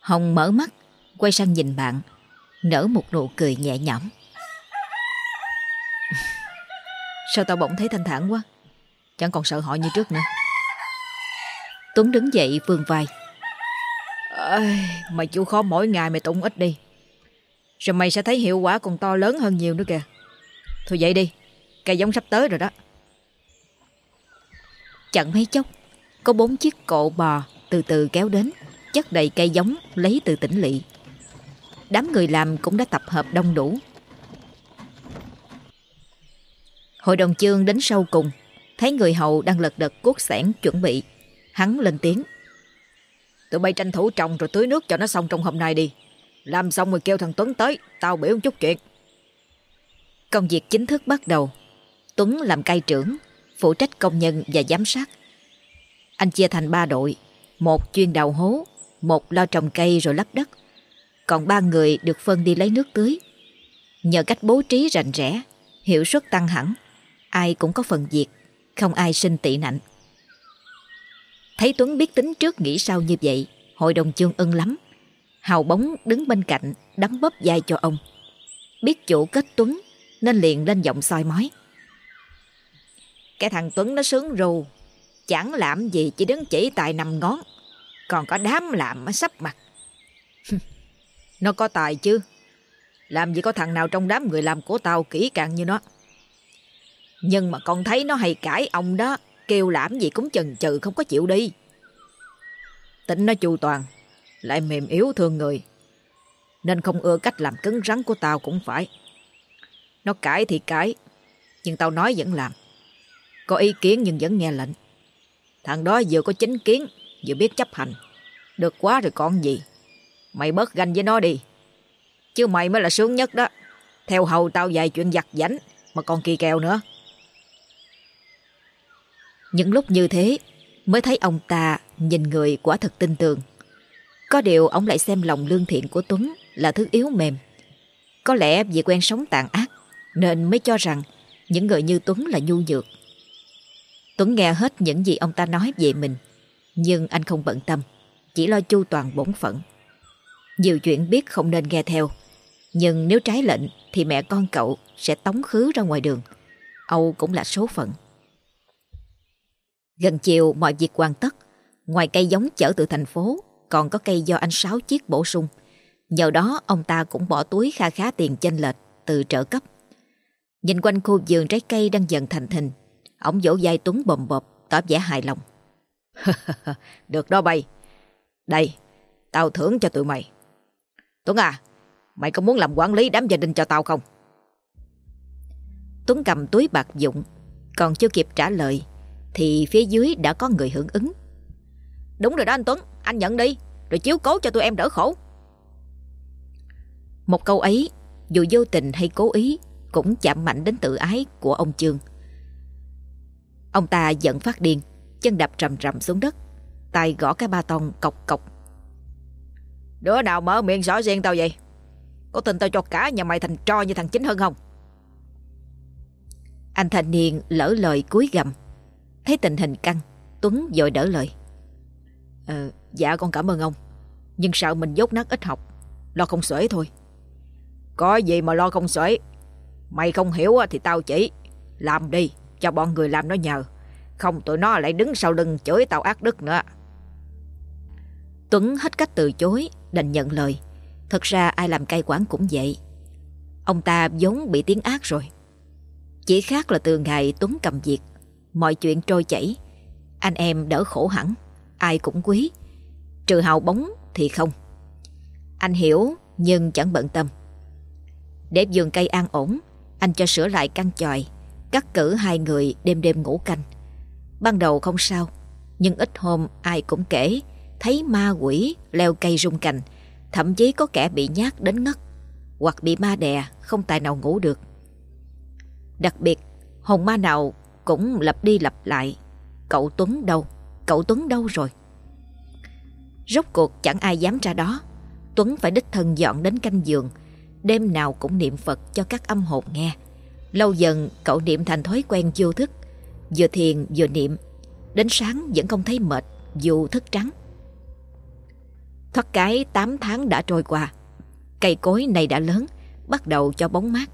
Hồng mở mắt, quay sang nhìn bạn, nở một nụ cười nhẹ nhõm. Sao tao bỗng thấy thanh thản quá, chẳng còn sợ họ như trước nữa. Tuấn đứng dậy vươn vai. Mày chịu khó mỗi ngày mày tụng ít đi. Rồi mày sẽ thấy hiệu quả còn to lớn hơn nhiều nữa kìa. Thôi vậy đi, cây giống sắp tới rồi đó. Chẳng mấy chốc, có bốn chiếc cộ bò từ từ kéo đến, chất đầy cây giống lấy từ tỉnh lỵ. Đám người làm cũng đã tập hợp đông đủ. Hội đồng chương đến sau cùng, thấy người hầu đang lật đật cuốc sẻn chuẩn bị. Hắn lên tiếng. Tụi bay tranh thủ trồng rồi tưới nước cho nó xong trong hôm nay đi. Làm xong rồi kêu thằng Tuấn tới, tao biểu chút chuyện. Công việc chính thức bắt đầu. Tuấn làm cai trưởng, phụ trách công nhân và giám sát. Anh chia thành ba đội, một chuyên đào hố, một lo trồng cây rồi lấp đất. Còn ba người được phân đi lấy nước tưới. Nhờ cách bố trí rành rẽ, hiệu suất tăng hẳn, ai cũng có phần việc, không ai sinh tị nạnh. Thấy Tuấn biết tính trước nghĩ sau như vậy, hội đồng chương ưng lắm. Hào bóng đứng bên cạnh, đấm bóp vai cho ông. Biết chủ kết Tuấn, nên liền lên giọng soi mói. Cái thằng Tuấn nó sướng rù, chẳng làm gì chỉ đứng chỉ tài nằm ngón, còn có đám làm sắp mặt. nó có tài chứ, làm gì có thằng nào trong đám người làm của tao kỹ càng như nó. Nhưng mà con thấy nó hay cãi ông đó, kêu làm gì cũng chần chừ không có chịu đi. Tính nó chu toàn, lại mềm yếu thương người. Nên không ưa cách làm cứng rắn của tao cũng phải. Nó cãi thì cãi, nhưng tao nói vẫn làm. Có ý kiến nhưng vẫn nghe lệnh. Thằng đó vừa có chính kiến, vừa biết chấp hành. Được quá rồi còn gì. Mày bớt ganh với nó đi. Chứ mày mới là sướng nhất đó. Theo hầu tao vài chuyện giặt giảnh mà còn kỳ kèo nữa. Những lúc như thế mới thấy ông ta nhìn người quả thật tin tưởng. Có điều ông lại xem lòng lương thiện của Tuấn là thứ yếu mềm. Có lẽ vì quen sống tàn ác nên mới cho rằng những người như Tuấn là nhu nhược. Tuấn nghe hết những gì ông ta nói về mình nhưng anh không bận tâm chỉ lo chu toàn bổn phận. Nhiều chuyện biết không nên nghe theo nhưng nếu trái lệnh thì mẹ con cậu sẽ tống khứ ra ngoài đường. Âu cũng là số phận. Gần chiều mọi việc hoàn tất. Ngoài cây giống chở từ thành phố, còn có cây do anh Sáu chiếc bổ sung. Nhờ đó ông ta cũng bỏ túi kha khá tiền chênh lệch từ trợ cấp. Nhìn quanh khu vườn trái cây đang dần thành hình ông vỗ vai Tuấn bầm bộp, tỏ vẻ hài lòng. Được đó bay. Đây, tao thưởng cho tụi mày. Tuấn à, mày có muốn làm quản lý đám gia đình cho tao không? Tuấn cầm túi bạc dụng, còn chưa kịp trả lời thì phía dưới đã có người hưởng ứng. Đúng rồi đó anh Tuấn, anh nhận đi, rồi chiếu cố cho tụi em đỡ khổ. Một câu ấy, dù vô tình hay cố ý, cũng chạm mạnh đến tự ái của ông Trương. Ông ta giận phát điên, chân đập trầm trầm xuống đất, tay gõ cái ba tông cọc cọc. Đứa nào mở miệng rõ riêng tao vậy? Có tin tao cho cả nhà mày thành tro như thằng chính hơn không? Anh thanh niên lỡ lời cúi gầm. Thấy tình hình căng, Tuấn dội đỡ lời. Ờ, dạ con cảm ơn ông. Nhưng sợ mình dốt nát ít học, lo không xuể thôi. Có gì mà lo không xuể. Mày không hiểu thì tao chỉ. Làm đi, cho bọn người làm nó nhờ. Không tụi nó lại đứng sau lưng chửi tao ác đức nữa. Tuấn hết cách từ chối, đành nhận lời. Thật ra ai làm cai quản cũng vậy. Ông ta vốn bị tiếng ác rồi. Chỉ khác là từ ngày Tuấn cầm việc mọi chuyện trôi chảy. Anh em đỡ khổ hẳn, ai cũng quý. Trừ hào bóng thì không. Anh hiểu nhưng chẳng bận tâm. Để vườn cây an ổn, anh cho sửa lại căn chòi, cắt cử hai người đêm đêm ngủ canh. Ban đầu không sao, nhưng ít hôm ai cũng kể thấy ma quỷ leo cây rung cành, thậm chí có kẻ bị nhát đến ngất, hoặc bị ma đè không tài nào ngủ được. Đặc biệt, hồn ma nào cũng lặp đi lặp lại. Cậu Tuấn đâu? Cậu Tuấn đâu rồi? Rốt cuộc chẳng ai dám ra đó. Tuấn phải đích thân dọn đến canh giường, đêm nào cũng niệm Phật cho các âm hồn nghe. Lâu dần cậu niệm thành thói quen vô thức, vừa thiền vừa niệm. Đến sáng vẫn không thấy mệt dù thức trắng. Thoát cái 8 tháng đã trôi qua. Cây cối này đã lớn, bắt đầu cho bóng mát.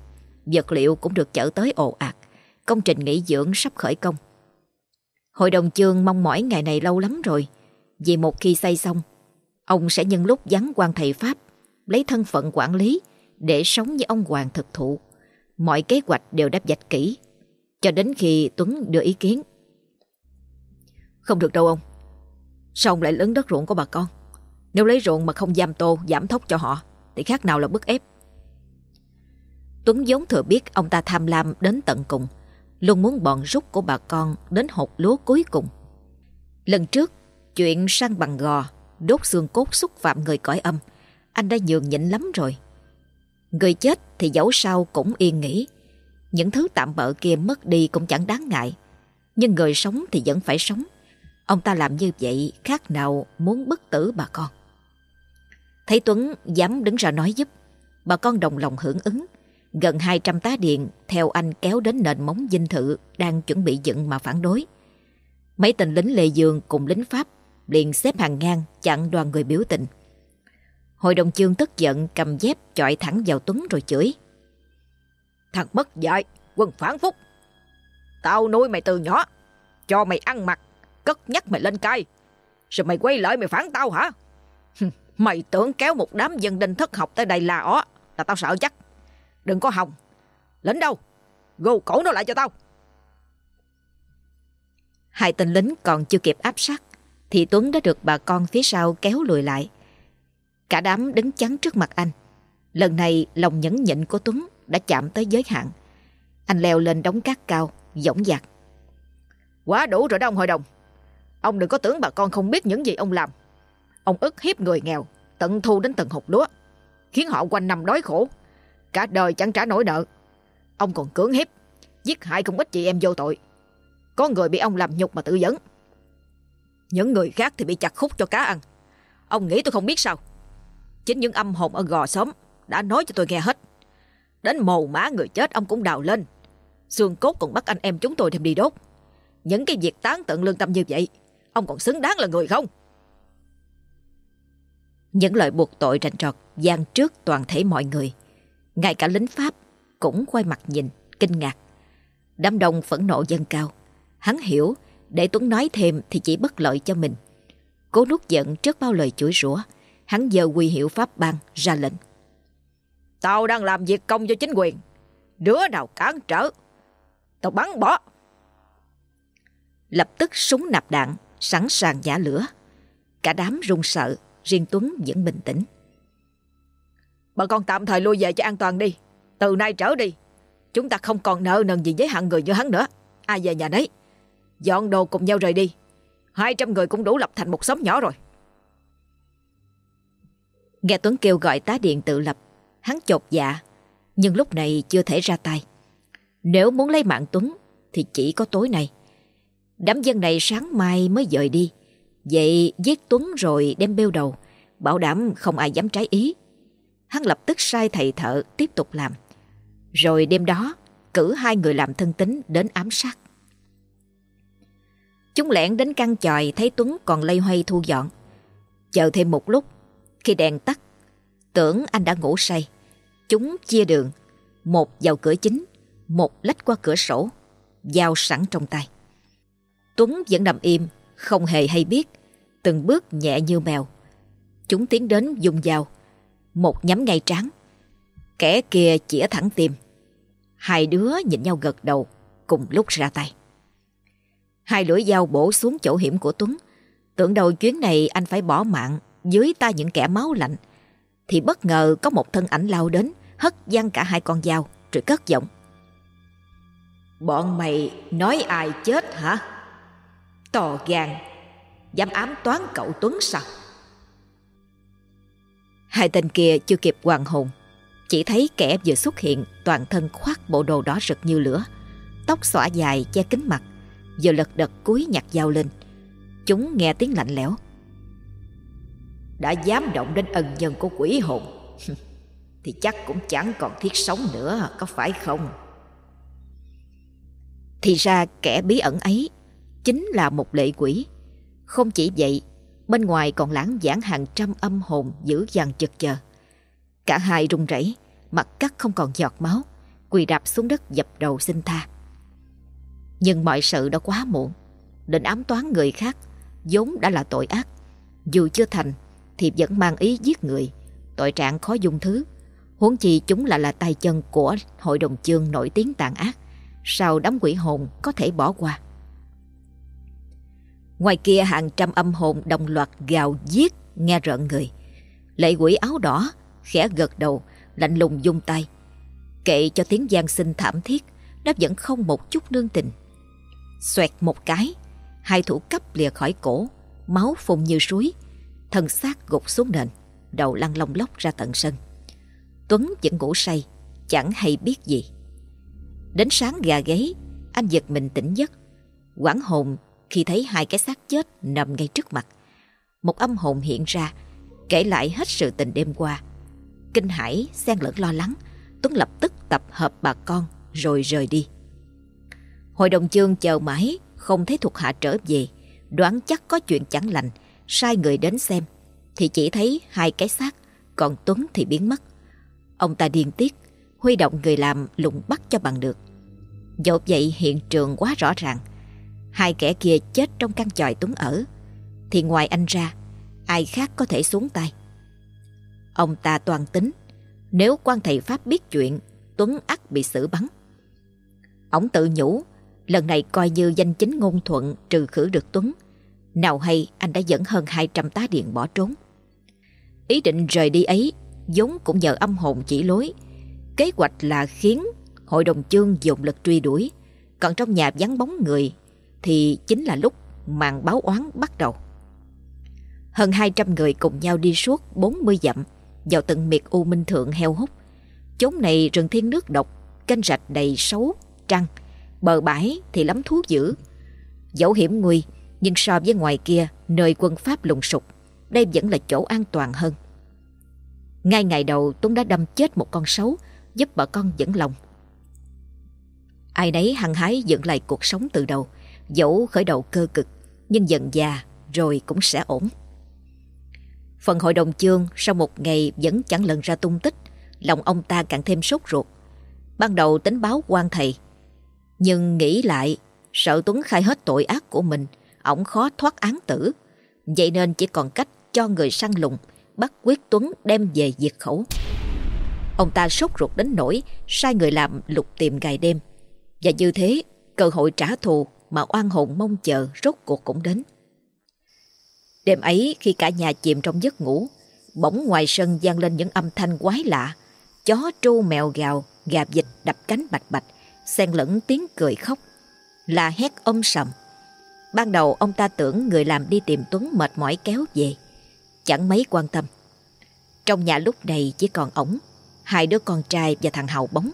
Vật liệu cũng được chở tới ồ ạt công trình nghỉ dưỡng sắp khởi công. Hội đồng chương mong mỏi ngày này lâu lắm rồi, vì một khi xây xong, ông sẽ nhân lúc vắng quan thầy Pháp, lấy thân phận quản lý để sống như ông hoàng thực thụ. Mọi kế hoạch đều đáp dạch kỹ, cho đến khi Tuấn đưa ý kiến. Không được đâu ông. Sao ông lại lớn đất ruộng của bà con? Nếu lấy ruộng mà không giam tô, giảm thốc cho họ, thì khác nào là bức ép. Tuấn vốn thừa biết ông ta tham lam đến tận cùng, luôn muốn bọn rút của bà con đến hột lúa cuối cùng. Lần trước, chuyện sang bằng gò, đốt xương cốt xúc phạm người cõi âm, anh đã nhường nhịn lắm rồi. Người chết thì dẫu sao cũng yên nghỉ, Những thứ tạm bợ kia mất đi cũng chẳng đáng ngại. Nhưng người sống thì vẫn phải sống. Ông ta làm như vậy khác nào muốn bức tử bà con. Thấy Tuấn dám đứng ra nói giúp, bà con đồng lòng hưởng ứng. Gần 200 tá điện theo anh kéo đến nền móng dinh thự đang chuẩn bị dựng mà phản đối. Mấy tên lính Lê Dương cùng lính Pháp liền xếp hàng ngang chặn đoàn người biểu tình. Hội đồng chương tức giận cầm dép chọi thẳng vào Tuấn rồi chửi. Thằng mất dạy, quân phản phúc. Tao nuôi mày từ nhỏ, cho mày ăn mặc, cất nhắc mày lên cai. Rồi mày quay lại mày phản tao hả? Mày tưởng kéo một đám dân đinh thất học tới đây là ó, là tao sợ chắc. Đừng có hòng. Lính đâu? Gô cổ nó lại cho tao. Hai tên lính còn chưa kịp áp sát, thì Tuấn đã được bà con phía sau kéo lùi lại. Cả đám đứng chắn trước mặt anh. Lần này lòng nhẫn nhịn của Tuấn đã chạm tới giới hạn. Anh leo lên đống cát cao, dõng dạc. Quá đủ rồi đó ông hội đồng. Ông đừng có tưởng bà con không biết những gì ông làm. Ông ức hiếp người nghèo, tận thu đến từng hột lúa, khiến họ quanh năm đói khổ. Cả đời chẳng trả nổi nợ. Ông còn cưỡng hiếp, giết hại không ít chị em vô tội. Có người bị ông làm nhục mà tự dẫn. Những người khác thì bị chặt khúc cho cá ăn. Ông nghĩ tôi không biết sao? Chính những âm hồn ở gò xóm đã nói cho tôi nghe hết. Đến mồ má người chết ông cũng đào lên. Xương cốt còn bắt anh em chúng tôi thêm đi đốt. Những cái việc tán tận lương tâm như vậy, ông còn xứng đáng là người không? Những lời buộc tội rành trọt gian trước toàn thể mọi người. Ngay cả lính Pháp cũng quay mặt nhìn, kinh ngạc. Đám đông phẫn nộ dâng cao. Hắn hiểu, để Tuấn nói thêm thì chỉ bất lợi cho mình. Cố nuốt giận trước bao lời chửi rủa, hắn giờ quy hiệu Pháp bang ra lệnh. Tao đang làm việc công cho chính quyền. Đứa nào cản trở, tao bắn bỏ. Lập tức súng nạp đạn, sẵn sàng giả lửa. Cả đám run sợ, riêng Tuấn vẫn bình tĩnh. Bà con tạm thời lui về cho an toàn đi. Từ nay trở đi, chúng ta không còn nợ nần gì với hạng người như hắn nữa. Ai về nhà đấy. Dọn đồ cùng nhau rời đi. 200 người cũng đủ lập thành một xóm nhỏ rồi. Nghe Tuấn kêu gọi tá điện tự lập, hắn chột dạ, nhưng lúc này chưa thể ra tay. Nếu muốn lấy mạng Tuấn thì chỉ có tối nay. Đám dân này sáng mai mới dời đi. Vậy giết Tuấn rồi đem bêu đầu, bảo đảm không ai dám trái ý. Hắn lập tức sai thầy thợ tiếp tục làm. Rồi đêm đó, cử hai người làm thân tính đến ám sát. Chúng lẻn đến căn chòi thấy Tuấn còn lây hoay thu dọn. Chờ thêm một lúc, khi đèn tắt, tưởng anh đã ngủ say. Chúng chia đường, một vào cửa chính, một lách qua cửa sổ, dao sẵn trong tay. Tuấn vẫn nằm im, không hề hay biết, từng bước nhẹ như mèo. Chúng tiến đến dùng dao, một nhắm ngay trán. Kẻ kia chĩa thẳng tim. Hai đứa nhìn nhau gật đầu, cùng lúc ra tay. Hai lưỡi dao bổ xuống chỗ hiểm của Tuấn. Tưởng đầu chuyến này anh phải bỏ mạng dưới tay những kẻ máu lạnh. Thì bất ngờ có một thân ảnh lao đến, hất văng cả hai con dao, rồi cất giọng. Bọn mày nói ai chết hả? To gan, dám ám toán cậu Tuấn sao? Hai tên kia chưa kịp hoàng hồn, chỉ thấy kẻ vừa xuất hiện toàn thân khoác bộ đồ đỏ rực như lửa, tóc xõa dài che kính mặt, vừa lật đật cúi nhặt dao lên. Chúng nghe tiếng lạnh lẽo. Đã dám động đến ân nhân của quỷ hồn, thì chắc cũng chẳng còn thiết sống nữa, có phải không? Thì ra kẻ bí ẩn ấy chính là một lệ quỷ. Không chỉ vậy, bên ngoài còn lãng giảng hàng trăm âm hồn dữ dằn chực chờ. Cả hai run rẩy, mặt cắt không còn giọt máu, quỳ đạp xuống đất dập đầu xin tha. Nhưng mọi sự đã quá muộn, định ám toán người khác vốn đã là tội ác. Dù chưa thành thì vẫn mang ý giết người, tội trạng khó dung thứ. Huống chi chúng là là tay chân của hội đồng chương nổi tiếng tàn ác. Sao đám quỷ hồn có thể bỏ qua? Ngoài kia hàng trăm âm hồn đồng loạt gào giết nghe rợn người. Lệ quỷ áo đỏ khẽ gật đầu, lạnh lùng dung tay. Kệ cho tiếng gian sinh thảm thiết, nó vẫn không một chút nương tình. Xoẹt một cái, hai thủ cấp lìa khỏi cổ, máu phun như suối, thân xác gục xuống nền, đầu lăn lông lóc ra tận sân. Tuấn vẫn ngủ say, chẳng hay biết gì. Đến sáng gà gáy, anh giật mình tỉnh giấc. Quảng hồn khi thấy hai cái xác chết nằm ngay trước mặt. Một âm hồn hiện ra, kể lại hết sự tình đêm qua. Kinh hãi, xen lẫn lo lắng, Tuấn lập tức tập hợp bà con rồi rời đi. Hội đồng chương chờ mãi, không thấy thuộc hạ trở về, đoán chắc có chuyện chẳng lành, sai người đến xem, thì chỉ thấy hai cái xác, còn Tuấn thì biến mất. Ông ta điên tiết, huy động người làm lùng bắt cho bằng được. Dẫu vậy hiện trường quá rõ ràng, hai kẻ kia chết trong căn tròi Tuấn ở, thì ngoài anh ra, ai khác có thể xuống tay. Ông ta toàn tính, nếu quan thầy Pháp biết chuyện, Tuấn ắt bị xử bắn. Ông tự nhủ, lần này coi như danh chính ngôn thuận trừ khử được Tuấn. Nào hay anh đã dẫn hơn 200 tá điện bỏ trốn. Ý định rời đi ấy, vốn cũng nhờ âm hồn chỉ lối. Kế hoạch là khiến hội đồng chương dùng lực truy đuổi. Còn trong nhà vắng bóng người, thì chính là lúc màn báo oán bắt đầu. Hơn 200 người cùng nhau đi suốt 40 dặm vào tận miệt U Minh Thượng heo hút. Chốn này rừng thiên nước độc, kênh rạch đầy sấu, trăng, bờ bãi thì lắm thú dữ. Dẫu hiểm nguy, nhưng so với ngoài kia, nơi quân Pháp lùng sục, đây vẫn là chỗ an toàn hơn. Ngay ngày đầu Tuấn đã đâm chết một con sấu, giúp bà con dẫn lòng. Ai nấy hăng hái dựng lại cuộc sống từ đầu, dẫu khởi đầu cơ cực, nhưng dần già rồi cũng sẽ ổn. Phần hội đồng chương sau một ngày vẫn chẳng lần ra tung tích, lòng ông ta càng thêm sốt ruột. Ban đầu tính báo quan thầy, nhưng nghĩ lại, sợ Tuấn khai hết tội ác của mình, ổng khó thoát án tử. Vậy nên chỉ còn cách cho người săn lùng, bắt quyết Tuấn đem về diệt khẩu. Ông ta sốt ruột đến nỗi sai người làm lục tìm ngày đêm. Và như thế, cơ hội trả thù mà oan hồn mong chờ rốt cuộc cũng đến. Đêm ấy khi cả nhà chìm trong giấc ngủ, bỗng ngoài sân vang lên những âm thanh quái lạ. Chó tru mèo gào, gà vịt đập cánh bạch bạch, xen lẫn tiếng cười khóc. Là hét ông sầm. Ban đầu ông ta tưởng người làm đi tìm Tuấn mệt mỏi kéo về. Chẳng mấy quan tâm. Trong nhà lúc này chỉ còn ổng, hai đứa con trai và thằng Hậu bóng.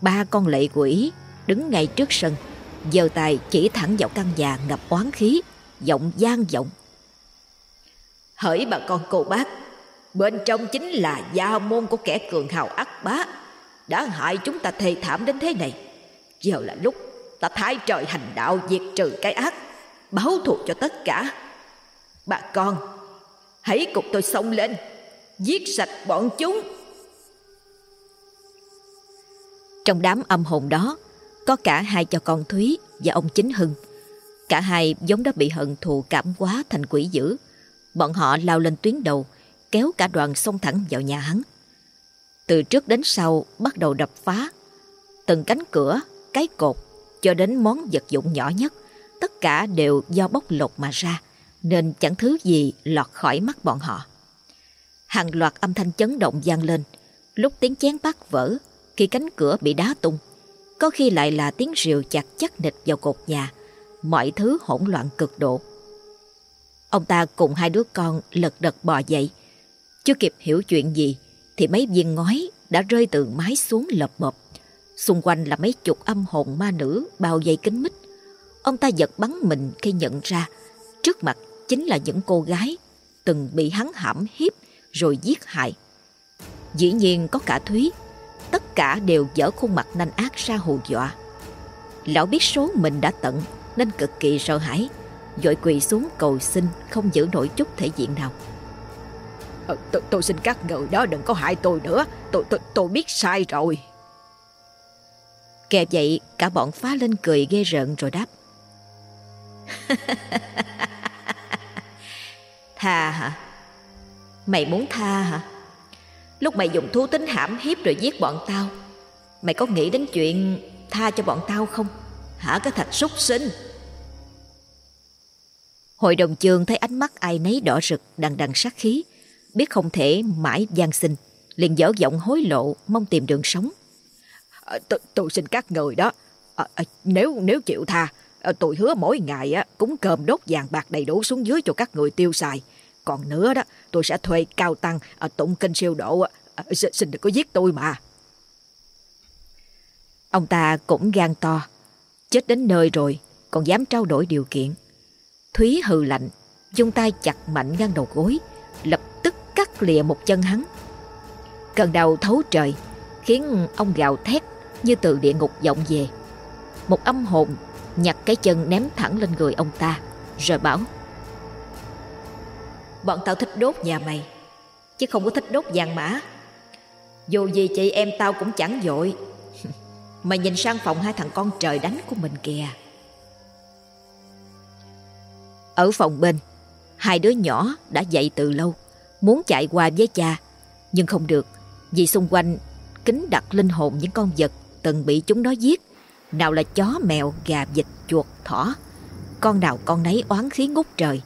Ba con lệ quỷ đứng ngay trước sân, giơ tay chỉ thẳng vào căn nhà ngập oán khí, giọng gian vọng. Hỡi bà con cô bác, bên trong chính là gia môn của kẻ cường hào ác bá, đã hại chúng ta thê thảm đến thế này. Giờ là lúc ta thái trời hành đạo diệt trừ cái ác, báo thù cho tất cả. Bà con, hãy cùng tôi xông lên, giết sạch bọn chúng. Trong đám âm hồn đó, có cả hai cho con Thúy và ông Chính Hưng. Cả hai giống đã bị hận thù cảm quá thành quỷ dữ. Bọn họ lao lên tuyến đầu, kéo cả đoàn xông thẳng vào nhà hắn. Từ trước đến sau bắt đầu đập phá. Từng cánh cửa, cái cột, cho đến món vật dụng nhỏ nhất, tất cả đều do bóc lột mà ra, nên chẳng thứ gì lọt khỏi mắt bọn họ. Hàng loạt âm thanh chấn động vang lên, lúc tiếng chén bát vỡ, khi cánh cửa bị đá tung. Có khi lại là tiếng rìu chặt chắc nịch vào cột nhà, mọi thứ hỗn loạn cực độ. Ông ta cùng hai đứa con lật đật bò dậy. Chưa kịp hiểu chuyện gì thì mấy viên ngói đã rơi từ mái xuống lợp bập. Xung quanh là mấy chục âm hồn ma nữ bao dây kính mít. Ông ta giật bắn mình khi nhận ra trước mặt chính là những cô gái từng bị hắn hãm hiếp rồi giết hại. Dĩ nhiên có cả Thúy, tất cả đều dở khuôn mặt nanh ác ra hù dọa. Lão biết số mình đã tận nên cực kỳ sợ hãi, dội quỳ xuống cầu xin không giữ nổi chút thể diện nào. Ờ, tôi, tôi xin các người đó đừng có hại tôi nữa, tôi tôi tôi biết sai rồi kẹp vậy, cả bọn phá lên cười ghê rợn rồi đáp. tha hả? Mày muốn tha hả? Lúc mày dùng thú tính hãm hiếp rồi giết bọn tao, Mày có nghĩ đến chuyện tha cho bọn tao không? Hả cái thạch súc sinh Hội đồng trường thấy ánh mắt ai nấy đỏ rực, đằng đằng sát khí, Biết không thể mãi gian sinh, liền dở giọng hối lộ, mong tìm đường sống Ờ, à, tôi xin các người đó à, à, Nếu nếu chịu tha à, Tôi hứa mỗi ngày á, cúng cơm đốt vàng bạc đầy đủ xuống dưới cho các người tiêu xài còn nữa đó, tôi sẽ thuê cao tăng ở tụng kinh siêu độ. À, xin, xin đừng có giết tôi mà. Ông ta cũng gan to, chết đến nơi rồi còn dám trao đổi điều kiện. Thúy hừ lạnh, dung tay chặt mạnh ngang đầu gối, lập tức cắt lìa một chân hắn. Cơn đau thấu trời, khiến ông gào thét như từ địa ngục vọng về. Một âm hồn nhặt cái chân ném thẳng lên người ông ta, rồi bảo Bọn tao thích đốt nhà mày, chứ không có thích đốt vàng mã. Dù gì chị em tao cũng chẳng dội. Mày nhìn sang phòng hai thằng con trời đánh của mình kìa. Ở phòng bên, hai đứa nhỏ đã dậy từ lâu, muốn chạy qua với cha, nhưng không được vì xung quanh kính đặt linh hồn những con vật từng bị chúng nó giết. Nào là chó, mèo, gà, vịt, chuột, thỏ. Con nào con nấy oán khí ngút trời.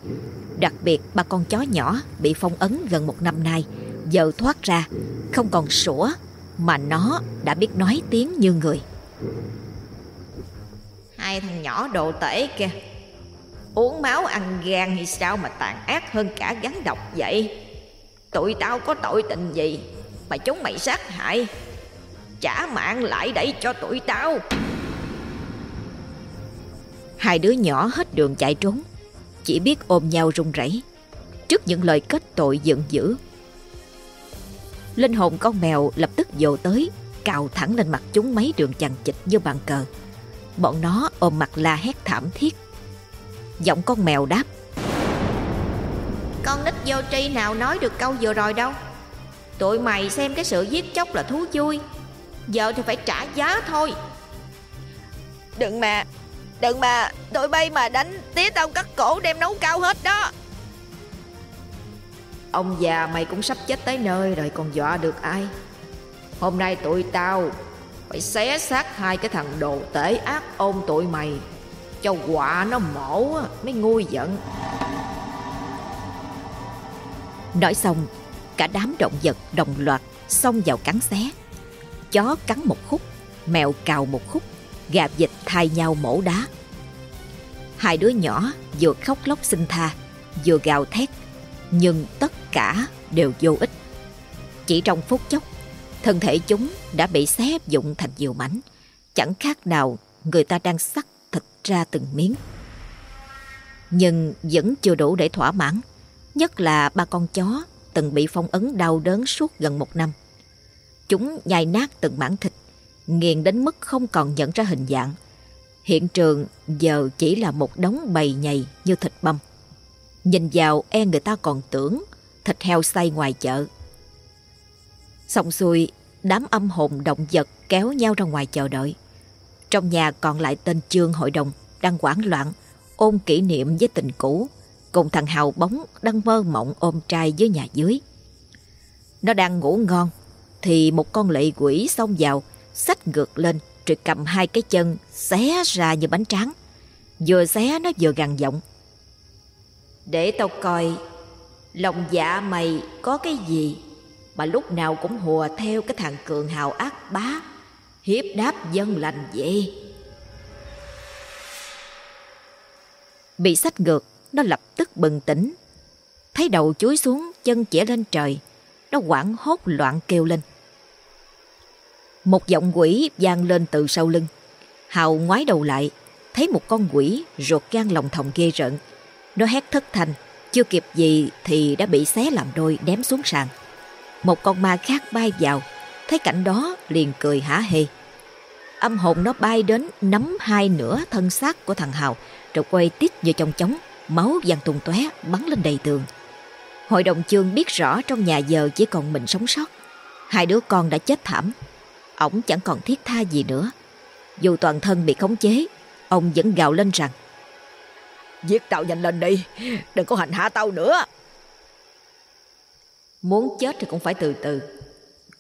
Đặc biệt ba con chó nhỏ bị phong ấn gần một năm nay, giờ thoát ra, không còn sủa, mà nó đã biết nói tiếng như người. Hai thằng nhỏ đồ tể kìa Uống máu ăn gan thì sao mà tàn ác hơn cả gắn độc vậy Tụi tao có tội tình gì Mà chúng mày sát hại Trả mạng lại đẩy cho tụi tao. Hai đứa nhỏ hết đường chạy trốn, Chỉ biết ôm nhau run rẩy Trước những lời kết tội giận dữ. Linh hồn con mèo lập tức dồ tới, Cào thẳng lên mặt chúng mấy đường chằng chịch như bàn cờ. Bọn nó ôm mặt la hét thảm thiết. Giọng con mèo đáp, Con nít vô tri nào nói được câu vừa rồi đâu? Tụi mày xem cái sự giết chóc là thú vui. Giờ thì phải trả giá thôi. Đừng mà Đừng mà Tụi bay mà đánh Tía tao cắt cổ đem nấu cao hết đó. Ông già mày cũng sắp chết tới nơi rồi còn dọa được ai? Hôm nay tụi tao Phải xé xác hai cái thằng đồ tể ác ôm tụi mày Cho quả nó mổ mới nguôi giận. Nói xong Cả đám động vật đồng loạt Xông vào cắn xé Chó cắn một khúc, Mèo cào một khúc, Gà vịt thay nhau mổ đá. Hai đứa nhỏ vừa khóc lóc xin tha, Vừa gào thét, Nhưng tất cả đều vô ích. Chỉ trong phút chốc, Thân thể chúng đã bị xé dụng thành nhiều mảnh, Chẳng khác nào người ta đang sắc thịt ra từng miếng. Nhưng vẫn chưa đủ để thỏa mãn, Nhất là ba con chó từng bị phong ấn đau đớn suốt gần một năm. Chúng nhai nát từng mảng thịt Nghiền đến mức không còn nhận ra hình dạng Hiện trường giờ chỉ là một đống bầy nhầy như thịt băm Nhìn vào e người ta còn tưởng thịt heo xay ngoài chợ Xong xuôi, đám âm hồn động vật kéo nhau ra ngoài chờ đợi. Trong nhà còn lại tên Trương hội đồng đang quảng loạn, ôm kỷ niệm với tình cũ, cùng thằng Hào bóng đang mơ mộng ôm trai dưới nhà dưới. Nó đang ngủ ngon, thì một con lệ quỷ xông vào, xách ngược lên, rồi cầm hai cái chân, xé ra như bánh tráng. Vừa xé nó vừa gằn giọng. Để tao coi, lòng dạ mày có cái gì mà lúc nào cũng hùa theo cái thằng cường hào ác bá, hiếp đáp dân lành vậy. Bị sách ngược, nó lập tức bừng tỉnh. Thấy đầu chuối xuống, chân chĩa lên trời, nó quảng hốt loạn kêu lên. Một giọng quỷ vang lên từ sau lưng. Hào ngoái đầu lại, thấy một con quỷ ruột gan lòng thòng ghê rợn. Nó hét thất thanh, chưa kịp gì thì đã bị xé làm đôi đém xuống sàn. Một con ma khác bay vào, thấy cảnh đó liền cười hả hê. Âm hồn nó bay đến nắm hai nửa thân xác của thằng Hào rồi quay tít vào trong chóng, máu văng tung tóe bắn lên đầy tường. Hội đồng chương biết rõ trong nhà giờ chỉ còn mình sống sót. Hai đứa con đã chết thảm. Ổng chẳng còn thiết tha gì nữa. Dù toàn thân bị khống chế, ông vẫn gào lên rằng Giết tao nhanh lên đi, đừng có hành hạ tao nữa. Muốn chết thì cũng phải từ từ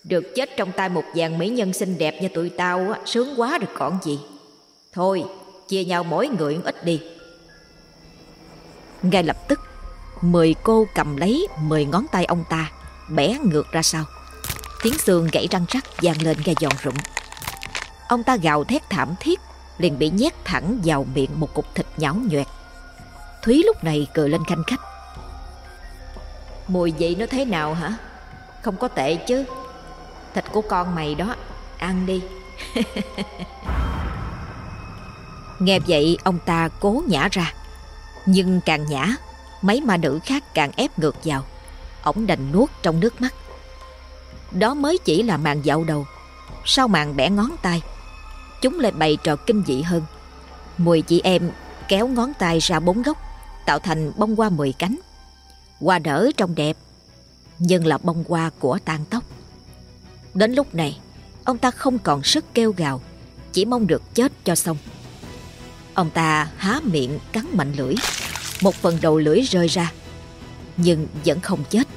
Được chết trong tay một dàn mỹ nhân xinh đẹp như tụi tao á, Sướng quá được còn gì Thôi chia nhau mỗi người ít đi Ngay lập tức Mười cô cầm lấy mười ngón tay ông ta Bẻ ngược ra sau Tiếng xương gãy răng rắc vang lên nghe giòn rụng Ông ta gào thét thảm thiết Liền bị nhét thẳng vào miệng một cục thịt nhão nhoẹt Thúy lúc này cười lên khanh khách Mùi vị nó thế nào hả? Không có tệ chứ Thịt của con mày đó Ăn đi Nghe vậy ông ta cố nhả ra. Nhưng càng nhả, mấy ma nữ khác càng ép ngược vào. ổng đành nuốt trong nước mắt. Đó mới chỉ là màn dạo đầu. Sau màn bẻ ngón tay, chúng lại bày trò kinh dị hơn. Mười chị em kéo ngón tay ra bốn góc, tạo thành bông hoa mười cánh. Hoa nở trông đẹp, nhưng là bông hoa của tan tóc. Đến lúc này, ông ta không còn sức kêu gào, chỉ mong được chết cho xong. Ông ta há miệng cắn mạnh lưỡi, một phần đầu lưỡi rơi ra, nhưng vẫn không chết.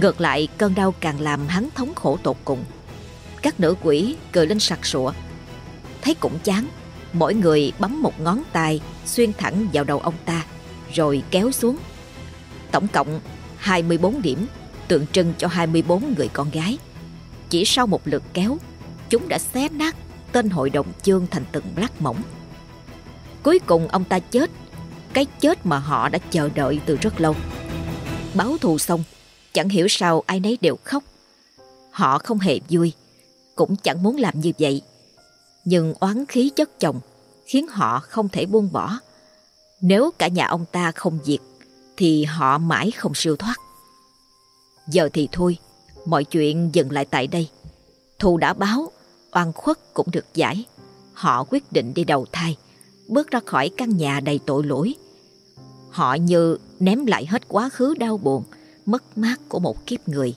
Ngược lại cơn đau càng làm hắn thống khổ tột cùng. Các nữ quỷ cười lên sặc sụa. Thấy cũng chán, mỗi người bấm một ngón tay xuyên thẳng vào đầu ông ta, rồi kéo xuống. Tổng cộng 24 điểm, tượng trưng cho 24 người con gái. Chỉ sau một lượt kéo, chúng đã xé nát tên hội đồng chương thành từng lát mỏng. Cuối cùng ông ta chết, cái chết mà họ đã chờ đợi từ rất lâu. Báo thù xong, chẳng hiểu sao ai nấy đều khóc. Họ không hề vui, cũng chẳng muốn làm như vậy. Nhưng oán khí chất chồng khiến họ không thể buông bỏ. Nếu cả nhà ông ta không diệt, thì họ mãi không siêu thoát. Giờ thì thôi, mọi chuyện dừng lại tại đây. Thù đã báo, oan khuất cũng được giải. Họ quyết định đi đầu thai, bước ra khỏi căn nhà đầy tội lỗi. Họ như ném lại hết quá khứ đau buồn, mất mát của một kiếp người.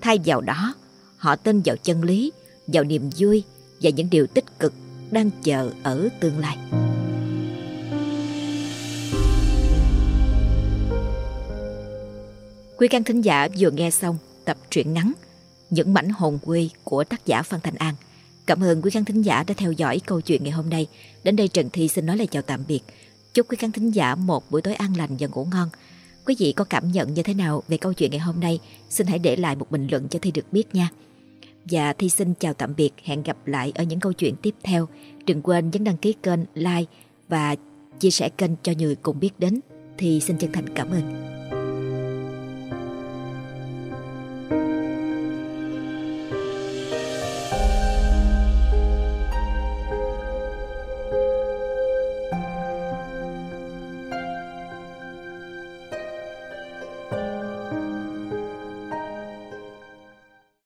Thay vào đó, họ tin vào chân lý, vào niềm vui và những điều tích cực đang chờ ở tương lai. Quý khán thính giả vừa nghe xong tập truyện ngắn Những mảnh hồn quê của tác giả Phan Thành An. Cảm ơn quý khán thính giả đã theo dõi câu chuyện ngày hôm nay. Đến đây Trần Thi xin nói lời chào tạm biệt. Chúc quý khán thính giả một buổi tối an lành và ngủ ngon. Quý vị có cảm nhận như thế nào về câu chuyện ngày hôm nay? Xin hãy để lại một bình luận cho Thi được biết nha. Và Thi xin chào tạm biệt, hẹn gặp lại ở những câu chuyện tiếp theo. Đừng quên nhấn đăng ký kênh, like và chia sẻ kênh cho người cùng biết đến. Thì xin chân thành cảm ơn.